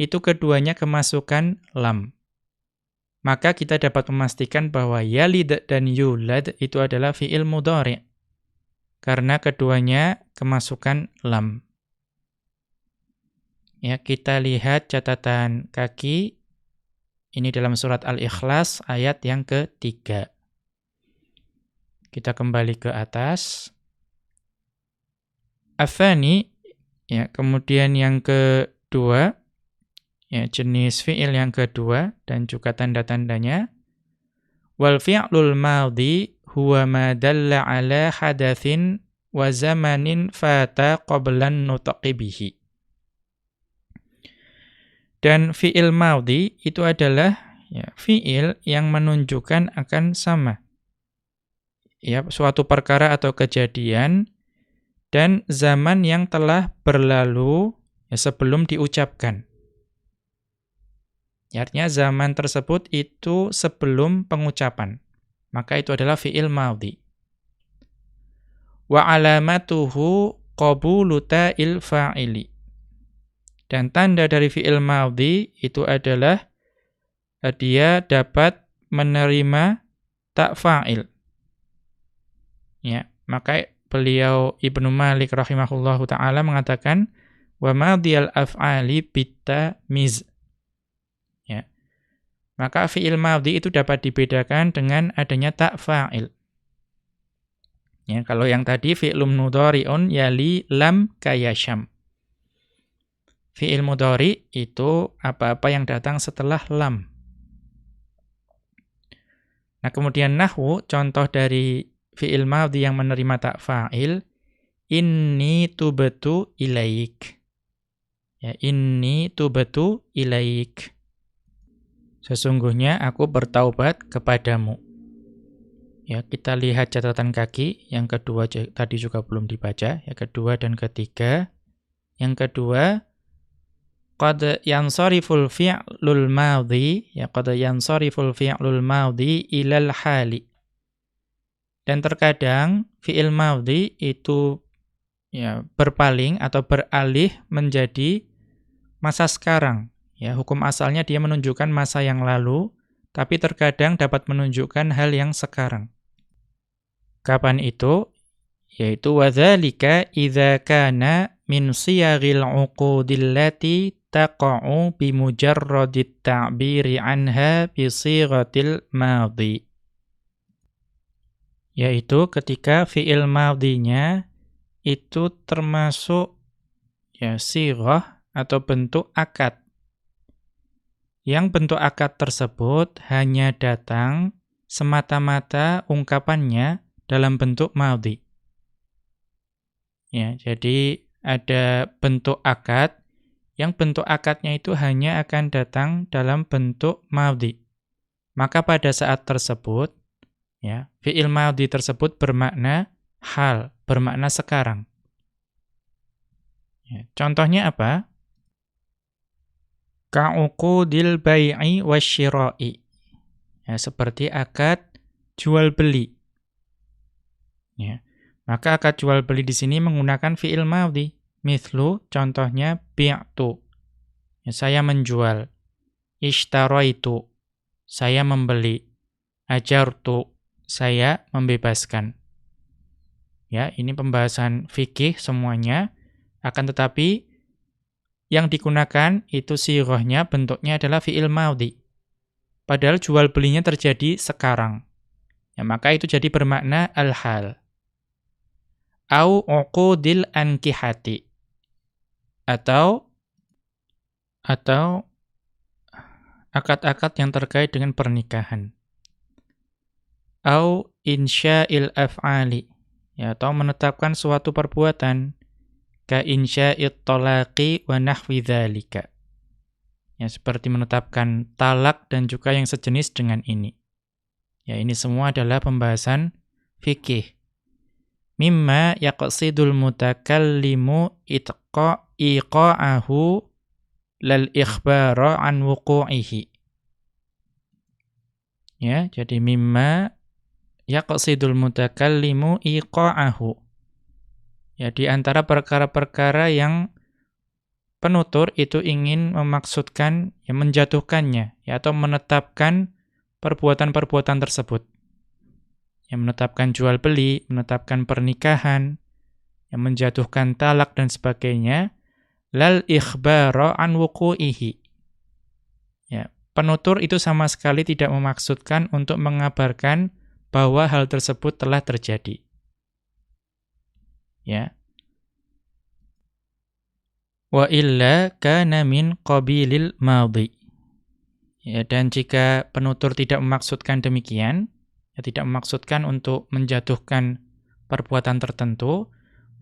itu keduanya kemasukan lam. Maka kita dapat memastikan bahwa yalid dan yulad itu adalah fi'il mudhari. Karena keduanya kemasukan lam. Ya, kita lihat catatan kaki ini dalam surat Al-Ikhlas ayat yang ketiga. Kita kembali ke atas. Afani, ya, kemudian yang kedua, ya, jenis fi'il yang kedua dan juga tanda-tandanya. Wal fi'lul madhi huwa ma dalla ala hadathin wa zamanin fata qablan nutaqi bihi. Dan fi'il maudhi itu adalah ya, fi'il yang menunjukkan akan sama. Ya, suatu perkara atau kejadian dan zaman yang telah berlalu ya, sebelum diucapkan. Ya, artinya zaman tersebut itu sebelum pengucapan. Maka itu adalah fi'il maudhi. Wa alamatuhu qabulu ta'il fa'ili. Dan tanda dari fi'il madhi itu adalah eh, dia dapat menerima tak fa'il. Ya, maka beliau Ibnu Malik rahimahullahu taala mengatakan wa madhiyal af'ali miz. Ya. Maka fi'il madhi itu dapat dibedakan dengan adanya tak fa'il. Ya, kalau yang tadi fi'lum mudhari'un yali lam kayasham. Fi'il mudhari itu apa-apa yang datang setelah lam. Nah, kemudian nahwu contoh dari fi'il madhi yang menerima tak fa'il inni tubatu ilaik. Ya, inni tubatu ilaik. Sesungguhnya aku bertaubat kepadamu. Ya, kita lihat catatan kaki. Yang kedua tadi juga belum dibaca, yang kedua dan ketiga. Yang kedua, qad yansariful fi'lul madhi ya qad yansariful fi'lul madhi ilal hali dan terkadang fi'il madhi itu ya berpaling atau beralih menjadi masa sekarang. Ya hukum asalnya dia menunjukkan masa yang lalu tapi terkadang dapat menunjukkan hal yang sekarang. Kapan itu? Yaitu wadzalika idza kana min siyaghil uqudillati taqa'u bimujarradit ta'biri anha bisighatil madhi yaitu ketika fi'il madhinya itu termasuk ya sighah atau bentuk akad. Yang bentuk akad tersebut hanya datang semata-mata ungkapannya dalam bentuk madhi. Ya jadi ada bentuk akad, yang bentuk akadnya itu hanya akan datang dalam bentuk madhi. Maka pada saat tersebut, ya, fi'il madhi tersebut bermakna hal, bermakna sekarang. Ya, contohnya apa? Ka'uqudil bai'i wasyira'i. Ya, seperti akad jual beli. Ya. Maka akad jual beli di sini menggunakan fi'il madhi. Mithlu contohnya bi'tu. Ya, saya menjual. Ishtaraitu. Saya membeli. Ajartu. Saya membebaskan. Ya, ini pembahasan fikih semuanya. Akan tetapi yang digunakan itu sirohnya bentuknya adalah fi'il maudhi. Padahal jual belinya terjadi sekarang. Ya, maka itu jadi bermakna al-hal. Au uqudil ankihati. Atau atau akad-akad yang terkait dengan pernikahan. Au insya'il af'ali. Ya, atau menetapkan suatu perbuatan ka insya'it talaqi wa nahwi dzalika. Ya, seperti menetapkan talak dan juga yang sejenis dengan ini. Ya, ini semua adalah pembahasan fikih. Mimma yaqsidul mutakallimu itqa iqa'ahu lal ikhbara an wuqu'ihi. Ya, jadi mimma yaqsidul mutakallimu iqa'ahu Ya, di antara perkara-perkara yang penutur itu ingin memaksudkan ya menjatuhkannya ya atau menetapkan perbuatan-perbuatan tersebut. Yang menetapkan jual beli, menetapkan pernikahan, yang menjatuhkan talak dan sebagainya, lal ikhbara an wuqu'ihi. Ya, penutur itu sama sekali tidak memaksudkan untuk mengabarkan bahwa hal tersebut telah terjadi. Ya. Wa illa kana min qabilil madhi ya dan jika penutur tidak memaksudkan demikian ya tidak memaksudkan untuk menjatuhkan perbuatan tertentu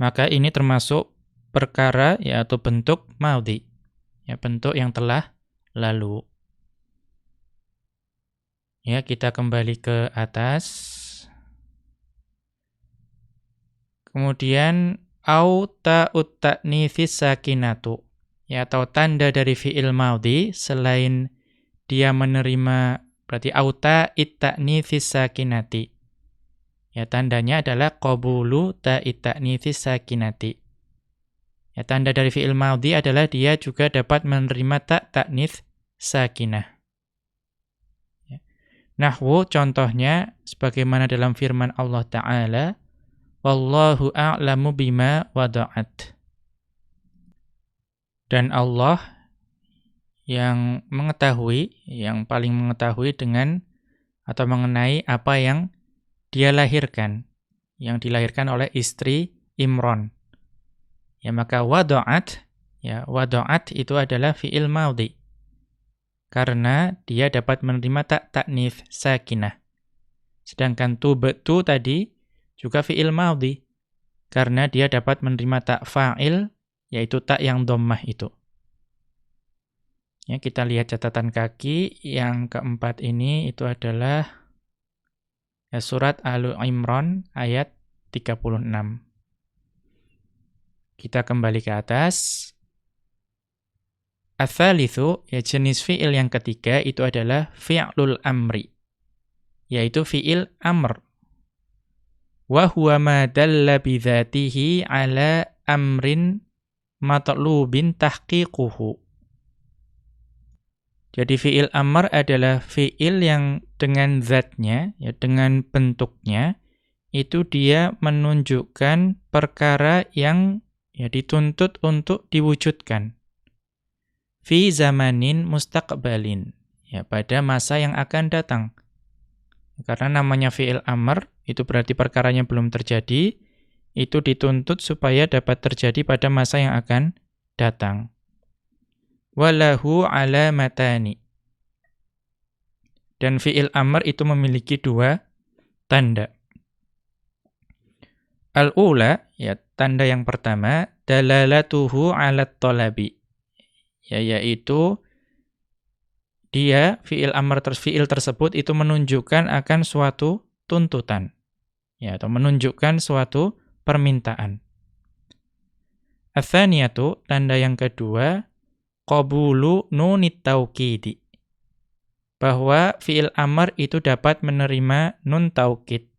maka ini termasuk perkara ya atau bentuk madhi ya bentuk yang telah lalu ya kita kembali ke atas Kemudian au ta'ut ta'nitsis sakinatu. Ya atau tanda dari fi'il maudhi selain dia menerima berarti auta itta'nitsis sakinati. Ya tandanya adalah qabulu ta'ita'nitsis sakinati. Ya tanda dari fi'il maudhi adalah dia juga dapat menerima tak ta'nits sakinah. Nahwu contohnya sebagaimana dalam firman Allah Ta'ala Wallahu a'lamu bima wada'at. Dan Allah yang mengetahui, yang paling mengetahui dengan atau mengenai apa yang dia lahirkan, yang dilahirkan oleh istri Imron. Ya maka wada'at, ya wada'at itu adalah fi'il maudhi. Karena dia dapat menerima tak taknif sakinah. Sedangkan tu betu tadi juga fi'il madhi karena dia dapat menerima tak fa'il yaitu tak yang dhammah itu. Ya, kita lihat catatan kaki yang keempat ini itu adalah ya, surat Al Imran ayat 36. Kita kembali ke atas. Atsalitsu ya jenis fi'il yang ketiga itu adalah fi'lul amri yaitu fi'il amr wa huwa ma dalla bidzatihi ala amrin matlubin tahqiquhu. Jadi fi'il amr adalah fi'il yang dengan zatnya, ya dengan bentuknya, itu dia menunjukkan perkara yang ya dituntut untuk diwujudkan. Fi zamanin mustaqbalin, ya pada masa yang akan datang. Karena namanya fi'il amr, itu berarti perkaranya belum terjadi, itu dituntut supaya dapat terjadi pada masa yang akan datang. Walahu alamatani. Dan fi'il amr itu memiliki dua tanda. Al-ula, ya tanda yang pertama, dalalatuhu 'ala talabi. Ya yaitu dia fiil amr ter fiil tersebut itu menunjukkan akan suatu tuntutan. Ya atau menunjukkan suatu permintaan. Atsaniyatu tanda yang kedua qabulu nunit taukidi. Bahwa fiil amr itu dapat menerima nun taukid.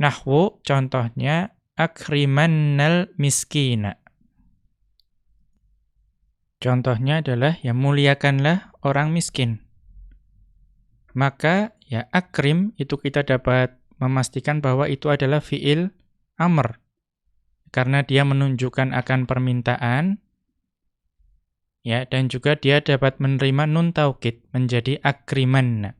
Nahwu contohnya akrimannal miskina. Contohnya adalah ya muliakanlah orang miskin. Maka ya akrim itu kita dapat memastikan bahwa itu adalah fiil amr. Karena dia menunjukkan akan permintaan ya dan juga dia dapat menerima nun taukid menjadi akrimanna.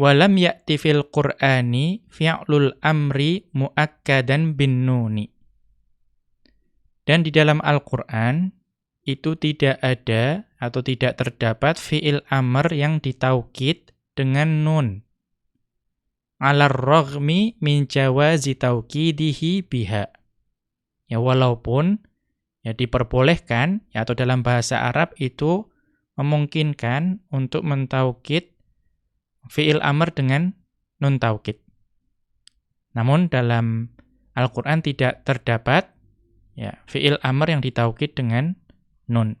Walam ya'ti fil Qur'ani fi'lul amri muakkadan bin nuni. Dan di dalam Al-Qur'an itu tidak ada atau tidak terdapat fi'il amr yang ditaukid dengan nun. Alar ragmi min jawazi taukidihi biha. Ya walaupun ya diperbolehkan ya atau dalam bahasa Arab itu memungkinkan untuk mentaukid fi'il amr dengan nun taukid. Namun dalam Al-Qur'an tidak terdapat ya fi'il amr yang ditaukid dengan nun.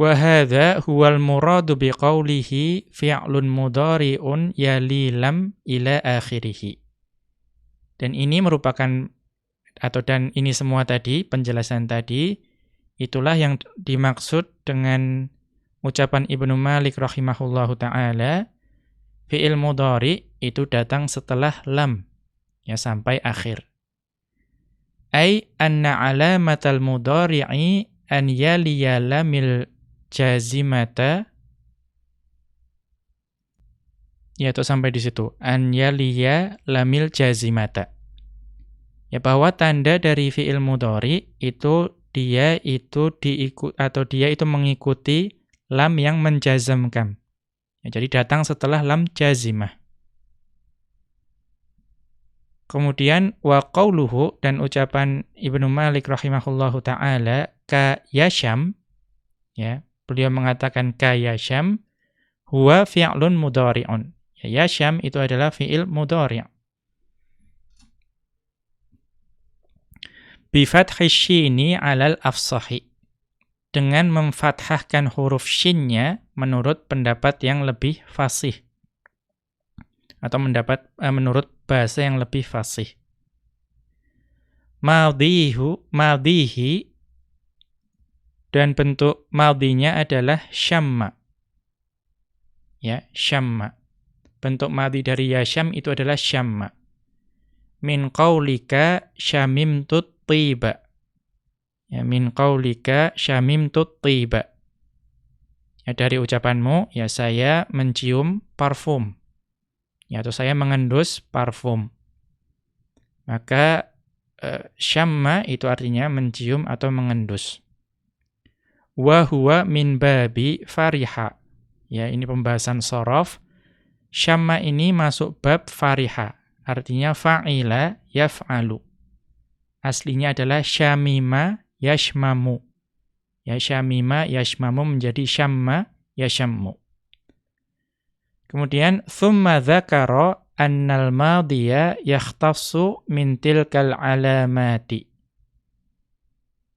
Wa hadza huwal muradu biqaulihi fi'lun mudhari'un yali lam ila akhirih. Dan ini merupakan atau dan ini semua tadi penjelasan tadi itulah yang dimaksud dengan ucapan Ibnu Malik rahimahullahu taala fi'il mudhari itu datang setelah lam ya sampai akhir. Ai anna alamatal mudhari'i an yaliya lamil jazimata yaitu sampai di situ an yaliya lamil jazimata. Ya bahwa tanda dari fi'il mudhari itu dia itu diikut atau dia itu mengikuti lam yang menjazamkan. Ya, jadi datang setelah lam jazimah. Kemudian wa qauluhu dan ucapan Ibnu Malik rahimahullahu taala ka yasham ya, beliau mengatakan ka yasham huwa fi'lun mudhari'un. Ya, yasham itu adalah fi'il mudhari'. Bi fathi syini 'alal afsahi dengan memfathahkan huruf shinnya menurut pendapat yang lebih fasih. Atau mendapat eh, menurut bahasa yang lebih fasih. Maldihu, maldihi, dan bentuk maldinya adalah syamma. Ya, syamma. Bentuk maldi dari yasham itu adalah syamma. Min qawlika syamimtut tiba ya min qaulika syamimtut tiba ya dari ucapanmu ya saya mencium parfum ya atau saya mengendus parfum. Maka e, syamma itu artinya mencium atau mengendus. Wa huwa min babi fariha. Ya ini pembahasan sorof. Syamma ini masuk bab fariha. Artinya fa'ila yaf'alu. Aslinya adalah syamima yashmamu. Ya syamima yashmamu menjadi syamma yashammu. Kemudian thumma dzakara annal madhiya yakhtassu min tilkal alamati.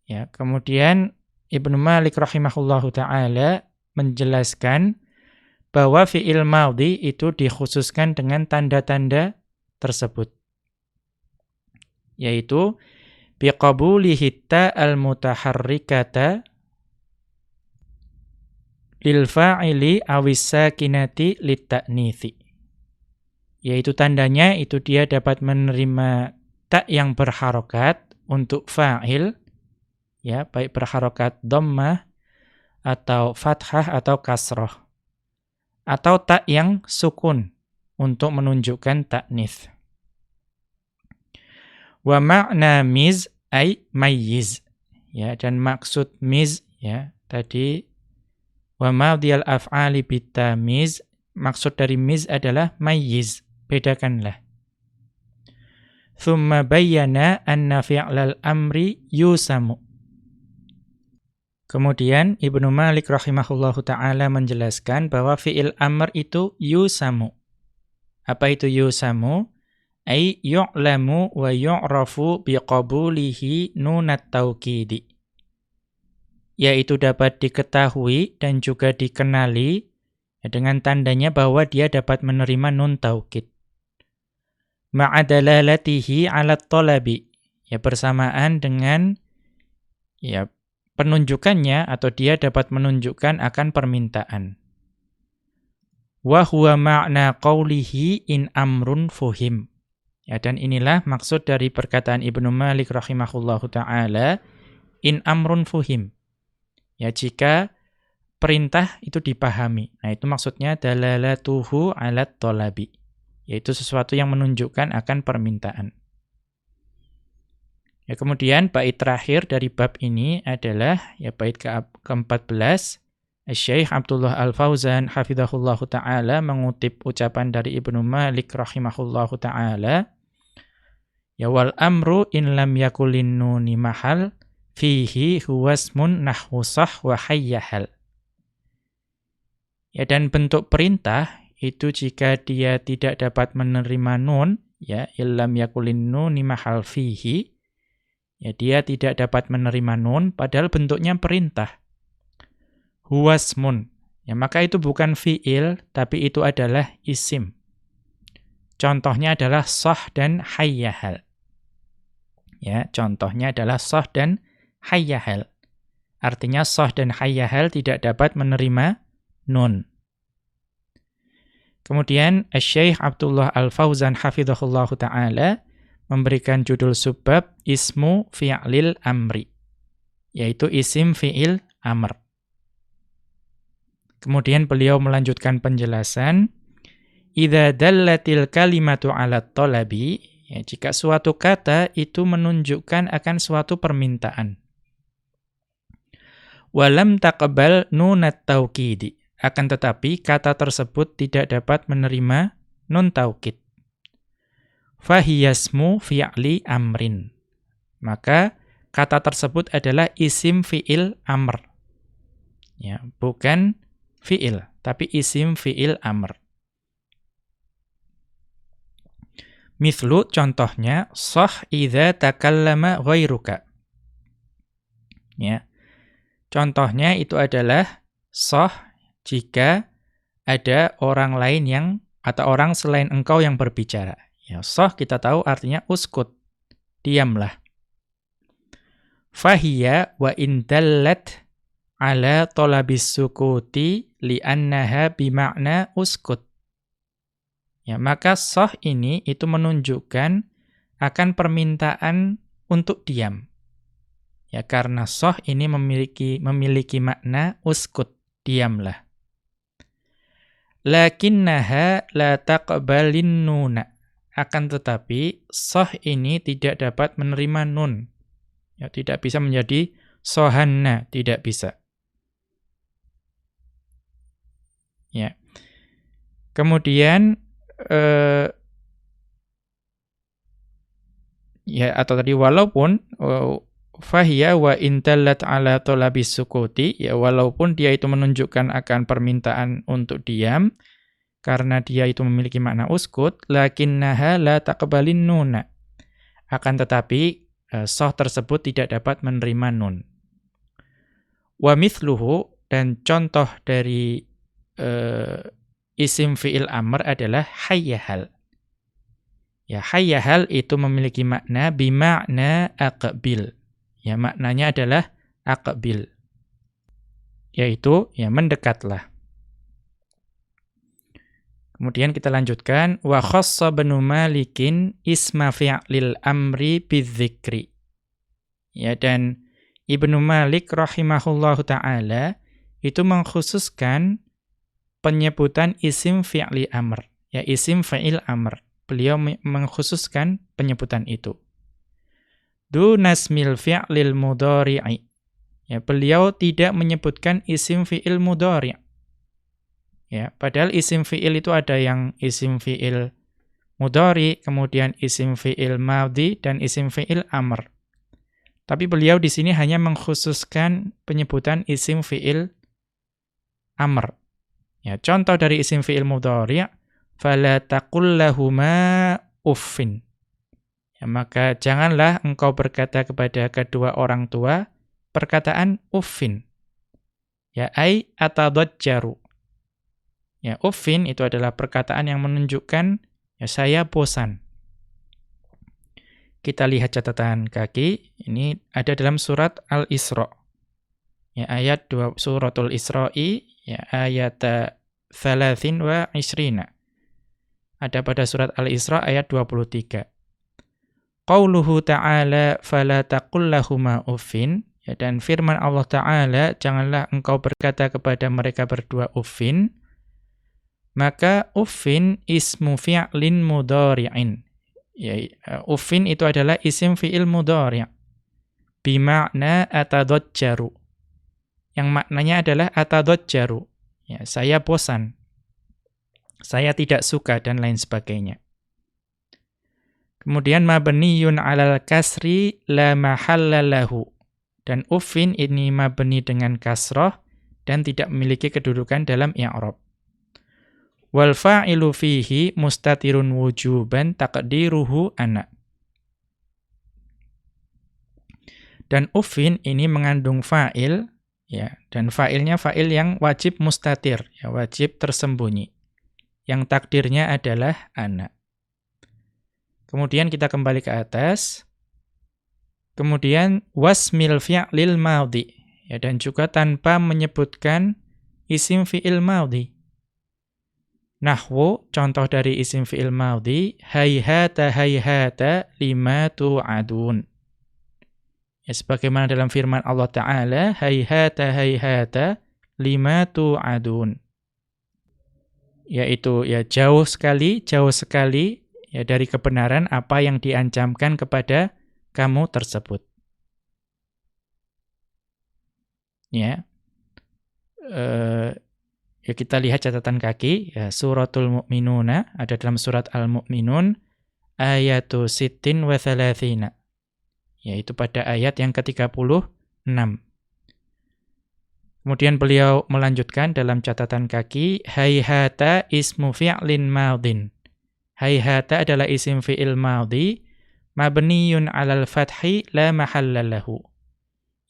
Ya, kemudian Ibnu Malik rahimahullahu taala menjelaskan bahwa fi'il madhi itu dikhususkan dengan tanda-tanda tersebut. Yaitu biqabulihi al-mutaharrikata lil fa'ili awis sakinati. Yaitu tandanya itu dia dapat menerima tak yang berharokat untuk fa'il, ya baik berharokat dhammah atau fathah atau kasroh. Atau tak yang sukun untuk menunjukkan taknith. Wa ma'na miz ay mayyiz. Ya, dan maksud miz ya, tadi wa madhiyal af'ali bitamiz, maksud dari miz adalah mayyiz, bedakanlah. thumma bayyana anna fi'lal amri yusamu. Kemudian Ibnu Malik rahimahullahu taala menjelaskan bahwa fi'il amr itu yusamu. Apa itu yusamu? Ai yu'lamu wa yu'rafu biqabulihi nunat taukidi. Yaitu dapat diketahui dan juga dikenali dengan tandanya bahwa dia dapat menerima nun taukid ma'adalalatihi 'ala talabi ya bersamaan dengan ya penunjukannya atau dia dapat menunjukkan akan permintaan. Wa huwa ma'na qawlihi in amrun fuhim. Ya dan inilah maksud dari perkataan Ibnu Malik rahimahullahu taala in amrun fuhim ya jika perintah itu dipahami nah itu maksudnya dalalatuhu 'ala talabi yaitu sesuatu yang menunjukkan akan permintaan. Ya, kemudian bait terakhir dari bab ini adalah ya bait ke-14 Syekh Abdullah Al-Fauzan hafizahullahu taala mengutip ucapan dari Ibnu Malik rahimahullahu taala Ya wal amru in lam yakulin nuni mahal fihi huwasmun nahwu sah wa hayyahal. Ya dan bentuk perintah itu jika dia tidak dapat menerima nun ya illam yakulin nun mahal fihi ya dia tidak dapat menerima nun padahal bentuknya perintah. Huwasmun ya maka itu bukan fiil tapi itu adalah isim. Contohnya adalah sah dan hayyahal ya contohnya adalah sah dan hayyahal artinya sah dan hayyahal tidak dapat menerima nun Kemudian Syekh Abdullah Al-Fauzan hafizahullah taala memberikan judul subbab ismu fi'lil amri yaitu isim fi'il amr. Kemudian beliau melanjutkan penjelasan idza dallatil kalimatu 'ala talabi ya jika suatu kata itu menunjukkan akan suatu permintaan. Walam taqbal nunat taukidi akan tetapi kata tersebut tidak dapat menerima nun taukid. Fahiyasmu fi'li amrin. Maka kata tersebut adalah isim fi'il amr. Ya, bukan fi'il, tapi isim fi'il amr. Mithlu contohnya sah idza takallama ghairuka. Ya. Contohnya itu adalah sah jika ada orang lain yang atau orang selain engkau yang berbicara. Ya, soh kita tahu artinya uskut. Diamlah. Fahiya wa indallat ala tolabis sukuti li'annaha bima'na uskut. Ya, maka soh ini itu menunjukkan akan permintaan untuk diam. Ya, karena soh ini memiliki memiliki makna uskut, diamlah lakinnaha la taqbalin nuna. Akan tetapi soh ini tidak dapat menerima nun. Ya, tidak bisa menjadi sohanna, tidak bisa. Ya. Kemudian eh, ya atau tadi walaupun Fahiyya wa intallat ala tolabis sukuti, ya walaupun dia itu menunjukkan akan permintaan untuk diam, karena dia itu memiliki makna uskut, lakinnaha la taqbalin nuna. Akan tetapi, soh tersebut tidak dapat menerima nun. Wa mithluhu, dan contoh dari uh, isim fi'il amr adalah hayyahal. Ya, hayyahal itu memiliki makna bima'na aqbil Ya, maknanya adalah aqbil. Yaitu ya mendekatlah. Kemudian kita lanjutkan wa khassa banu Malikin isma fi'lil amri bidzikri. Ya dan Ibnu Malik rahimahullahu taala itu mengkhususkan penyebutan isim fi'li amr, ya isim fi'il amr. Beliau mengkhususkan penyebutan itu dunasmil fi'lil mudhari'i. Ya, beliau tidak menyebutkan isim fi'il mudhari'. Ya, padahal isim fi'il itu ada yang isim fi'il mudhari, kemudian isim fi'il madhi dan isim fi'il amr. Tapi beliau di sini hanya mengkhususkan penyebutan isim fi'il amr. Ya, contoh dari isim fi'il mudhari' fala taqul lahuma uffin. Maka janganlah engkau berkata kepada kedua orang tua perkataan uffin. Ya, ai atadajjaru. Ya, uffin itu adalah perkataan yang menunjukkan ya saya bosan. Kita lihat catatan kaki, ini ada dalam surat Al-Isra. Ya, ayat 2 suratul Isra'i, ya ayat 30 wa isrina. Ada pada surat Al-Isra ayat 23. Qauluhu ta'ala fala taqul lahumā uffin ya dan firman Allah taala janganlah engkau berkata kepada mereka berdua uffin maka uffin ismu fi'lin mudhari'in. Ya, uh, uffin itu adalah isim fi'il mudhari'. Bima'na atadajjaru. Yang maknanya adalah atadajjaru. Ya, saya bosan. Saya tidak suka dan lain sebagainya. Kemudian mabniyun 'alal kasri la mahalla lahu. Dan uffin ini mabni dengan kasroh dan tidak memiliki kedudukan dalam i'rab. Wal fa'ilu fihi mustatirun wujuban taqdiruhu ana. Dan ufin ini mengandung fa'il ya dan fa'ilnya fa'il yang wajib mustatir ya wajib tersembunyi. Yang takdirnya adalah anak. Kemudian kita kembali ke atas. Kemudian wasmil fi'lil maudhi ya dan juga tanpa menyebutkan isim fi'il maudhi. Nahwu, contoh dari isim fi'il maudhi, hayhata hayhata lima tu'adun. Ya, sebagaimana dalam firman Allah Ta'ala, hayhata hayhata lima tu'adun. Yaitu ya jauh sekali, jauh sekali ya dari kebenaran apa yang diancamkan kepada kamu tersebut. Ya. Eh Ya kita lihat catatan kaki, ya suratul mu'minuna ada dalam surat Al-Mu'minun ayatu sittin wa thalathina. Yaitu pada ayat yang ke-36. Kemudian beliau melanjutkan dalam catatan kaki hayhata ismu fi'lin madin. Hayhata adalah isim fi'il madhi mabniyun 'alal fathi la mahalla lahu.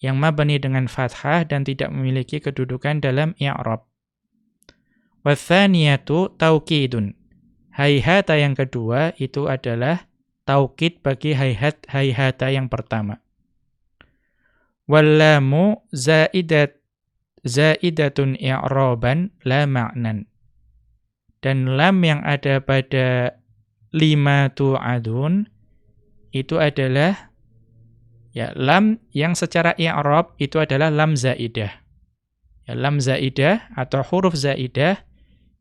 Yang mabni dengan fathah dan tidak memiliki kedudukan dalam i'rab. Wathaniyatu taukidun. Hayhata yang kedua itu adalah taukid bagi hayhat hayhata yang pertama. Wallamu zaidat zaidatun i'raban la ma'nan. Dan lam yang ada pada lima tu'adun itu adalah ya lam yang secara i'rab itu adalah lam zaidah. Ya, lam zaidah atau huruf zaidah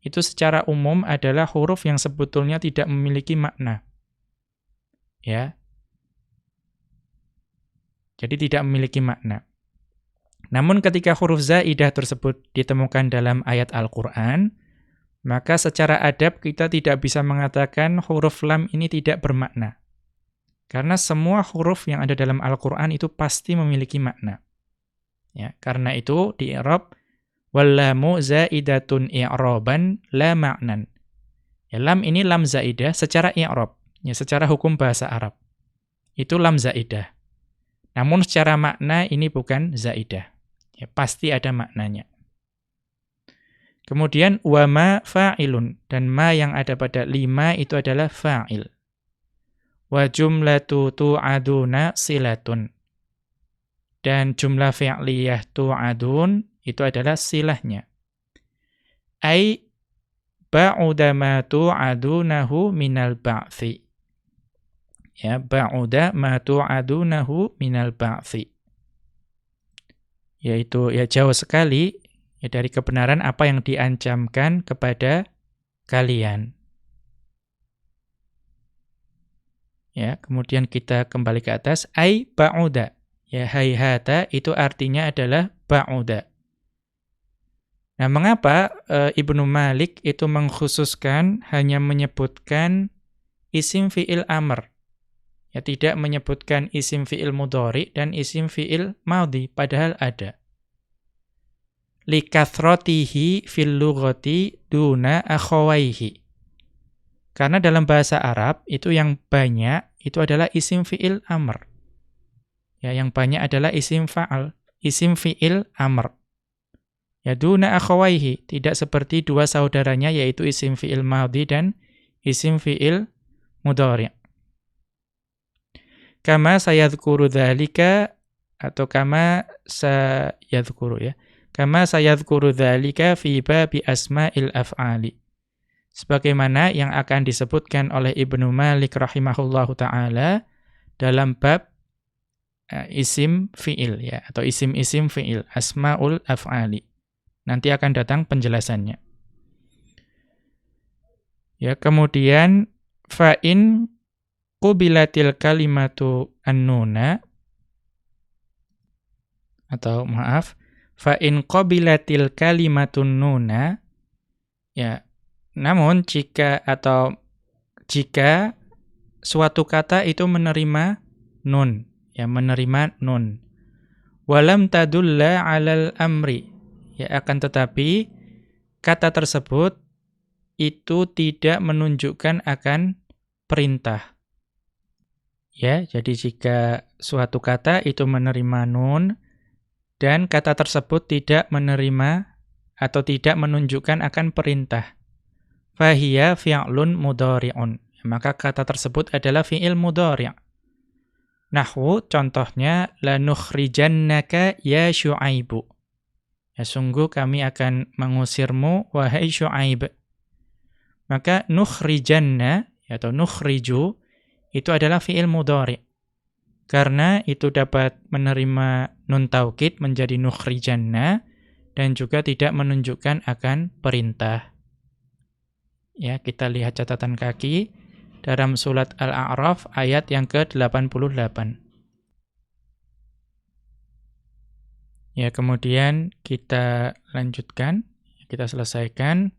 itu secara umum adalah huruf yang sebetulnya tidak memiliki makna. Ya. Jadi tidak memiliki makna. Namun ketika huruf zaidah tersebut ditemukan dalam ayat Al-Qur'an, maka secara adab kita tidak bisa mengatakan huruf lam ini tidak bermakna. Karena semua huruf yang ada dalam Al-Qur'an itu pasti memiliki makna. Ya, karena itu di Arab Wallamu zaidatun i'roban la ma'nan. Ya, lam ini lam zaidah secara i'rob, ya secara hukum bahasa Arab. Itu lam zaidah. Namun secara makna ini bukan zaidah. Ya, pasti ada maknanya. Kemudian wama fa'ilun dan ma yang ada pada lima itu adalah fa'il. Wa jumlatu tu'aduna silatun. Dan jumlah fi'liyah tu'adun itu adalah silahnya. Ai ba'uda ma tu'adunahu minal ba'thi. Ya, ba'uda ma tu'adunahu minal ba'thi. Yaitu ya jauh sekali ya dari kebenaran apa yang diancamkan kepada kalian. Ya, kemudian kita kembali ke atas ai ba'uda. Ya hayhata itu artinya adalah ba'uda. Nah, mengapa e, Ibnu Malik itu mengkhususkan hanya menyebutkan isim fi'il amr. Ya tidak menyebutkan isim fi'il mudhari dan isim fi'il madhi padahal ada. Likathratihi fil lughati duna akhawaihi. Karena dalam bahasa Arab itu yang banyak itu adalah isim fi'il amr. Ya, yang banyak adalah isim fa'al, isim fi'il amr. Ya duna akhawaihi, tidak seperti dua saudaranya yaitu isim fi'il madhi dan isim fi'il mudhari'. Kama sayadhkuru dzalika atau kama sayadhkuru ya. Kama sayadhkuru dzalika fi babi asma'il af'ali. Sebagaimana yang akan disebutkan oleh Ibnu Malik rahimahullahu taala dalam bab uh, isim fi'il ya atau isim-isim fi'il asmaul af'ali. Nanti akan datang penjelasannya. Ya, kemudian fa'in qubilatil kalimatu annuna atau maaf fa in qabilatil kalimatun nuna ya namun jika atau jika suatu kata itu menerima nun ya menerima nun. Walam tadulla alal amri ya akan tetapi kata tersebut itu tidak menunjukkan akan perintah. Ya, jadi jika suatu kata itu menerima nun dan kata tersebut tidak menerima atau tidak menunjukkan akan perintah. Fahiya fi'lun mudhari'un. Maka kata tersebut adalah fi'il mudhari'. Nahwu contohnya la nukhrijannaka ya Syu'aibu. Ya sungguh kami akan mengusirmu wahai Syu'aib. Maka nukhrijanna atau nukhriju itu adalah fi'il mudhari. Karena itu dapat menerima nun taukid menjadi nukhrijanna dan juga tidak menunjukkan akan perintah. Ya, kita lihat catatan kaki dalam surat Al-A'raf ayat yang ke-88. Ya, kemudian kita lanjutkan, kita selesaikan.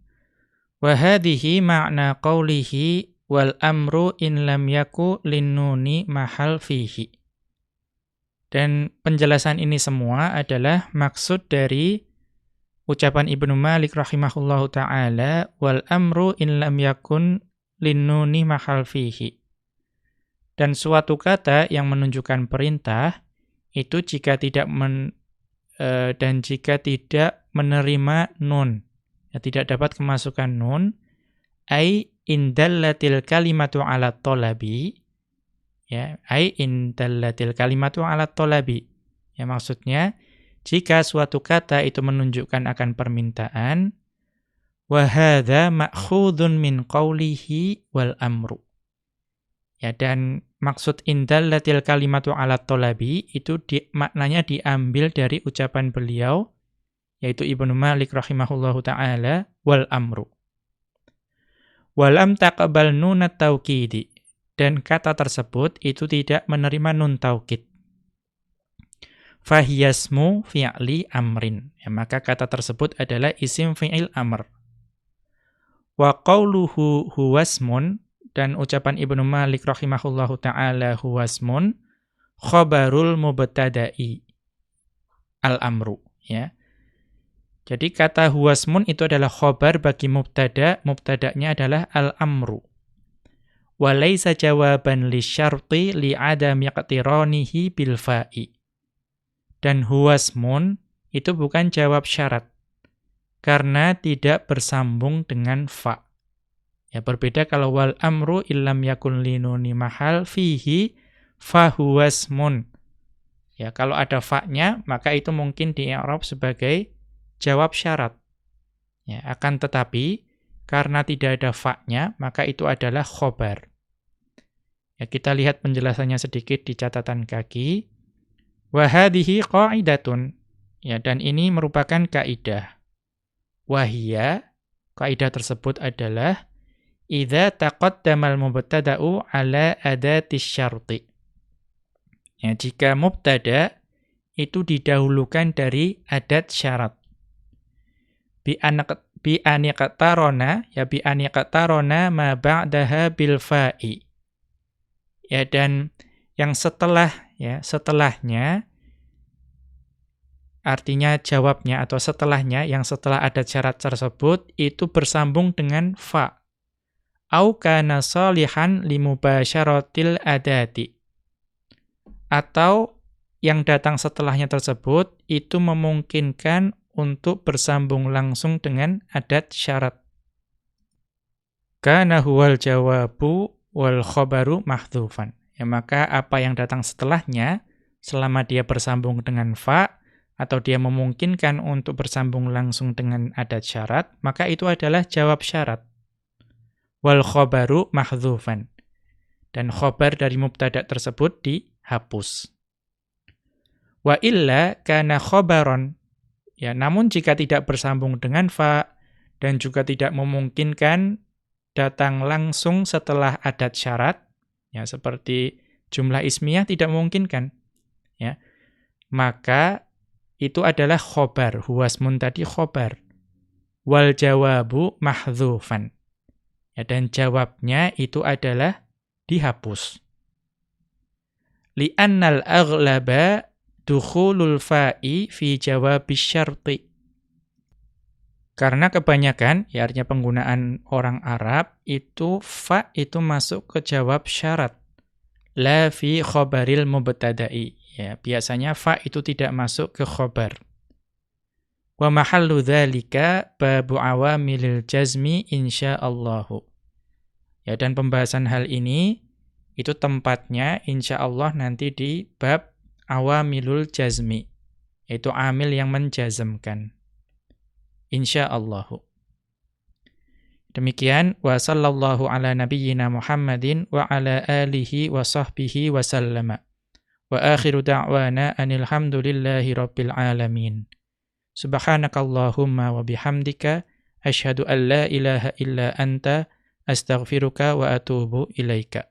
Wa hadhihi ma'na qawlihi wal amru in lam yaku linnuni mahal fihi. Dan penjelasan ini semua adalah maksud dari ucapan Ibnu Malik rahimahullahu taala wal amru in lam yakun linnuni mahal fihi. Dan suatu kata yang menunjukkan perintah itu jika tidak men, e, dan jika tidak menerima nun, ya tidak dapat kemasukan nun, ai indallatil kalimatu ala tolabi ya ai indallatil kalimatu ala tolabi. Ya maksudnya jika suatu kata itu menunjukkan akan permintaan wa hadza ma'khudun min qawlihi wal amru. Ya dan maksud indallatil kalimatu ala tolabi itu di, maknanya diambil dari ucapan beliau yaitu Ibnu Malik rahimahullahu taala wal amru. Walam taqbal nunat taukidi. Dan kata tersebut itu tidak menerima nun taukid. Fahiyasmu fi'li amrin. Ya, maka kata tersebut adalah isim fi'il amr. Wa qawluhu huwasmun. Dan ucapan Ibnu Malik rahimahullahu ta'ala huwasmun. Khobarul mubtada'i. Al-amru. Ya. Jadi kata huwasmun itu adalah khobar bagi mubtada, mubtadanya adalah al-amru. Walaysa jawaban li syarti li adam yaqtiranihi bil fa'i. Dan huwasmun itu bukan jawab syarat. Karena tidak bersambung dengan fa. Ya berbeda kalau wal amru illam yakun linuni mahal fihi fahuwasmun. Ya kalau ada fa-nya maka itu mungkin di i'rab sebagai jawab syarat. Ya, akan tetapi karena tidak ada faknya, maka itu adalah khobar. Ya, kita lihat penjelasannya sedikit di catatan kaki. Wahadihi qa'idatun. Ya, dan ini merupakan kaidah. Wahia, kaidah tersebut adalah idza taqaddamal mubtada'u ala adati syarti. Ya, jika mubtada itu didahulukan dari adat syarat bi anak bi aniqtarona ya bi aniqtarona ma ba'daha bil fa'i Ya dan yang setelah ya, setelahnya artinya jawabnya atau setelahnya yang setelah ada syarat tersebut itu bersambung dengan fa. Au kana salihan limubasyaratil adati. Atau yang datang setelahnya tersebut itu memungkinkan untuk bersambung langsung dengan adat syarat. Kana huwal jawabu wal khobaru mahdhufan. Ya maka apa yang datang setelahnya selama dia bersambung dengan fa atau dia memungkinkan untuk bersambung langsung dengan adat syarat, maka itu adalah jawab syarat. Wal khobaru mahdhufan. Dan khobar dari mubtada tersebut dihapus. Wa illa kana khobaron. Ya, namun jika tidak bersambung dengan fa dan juga tidak memungkinkan datang langsung setelah adat syarat, ya seperti jumlah ismiyah tidak memungkinkan, ya. Maka itu adalah khobar, huwasmun tadi khobar. Wal jawabu mahdzufan. Ya, dan jawabnya itu adalah dihapus. Li'annal aghlaba dukhulul fa'i fi jawabis syarti. Karena kebanyakan, ya artinya penggunaan orang Arab, itu fa itu masuk ke jawab syarat. La fi khobaril mubtada'i. Ya, biasanya fa itu tidak masuk ke khobar. Wa mahallu dhalika babu awamilil jazmi insyaallahu. Ya, dan pembahasan hal ini, itu tempatnya insyaallah nanti di bab awamilul jazmi, yaitu amil yang menjazmkan. Insyaallah. Demikian wa sallallahu ala nabiyyina Muhammadin wa ala alihi wa sahbihi wa sallama. Wa akhiru da'wana anil hamdulillahi rabbil alamin. Subhanakallahumma wa bihamdika asyhadu an la ilaha illa anta astaghfiruka wa atubu ilaika.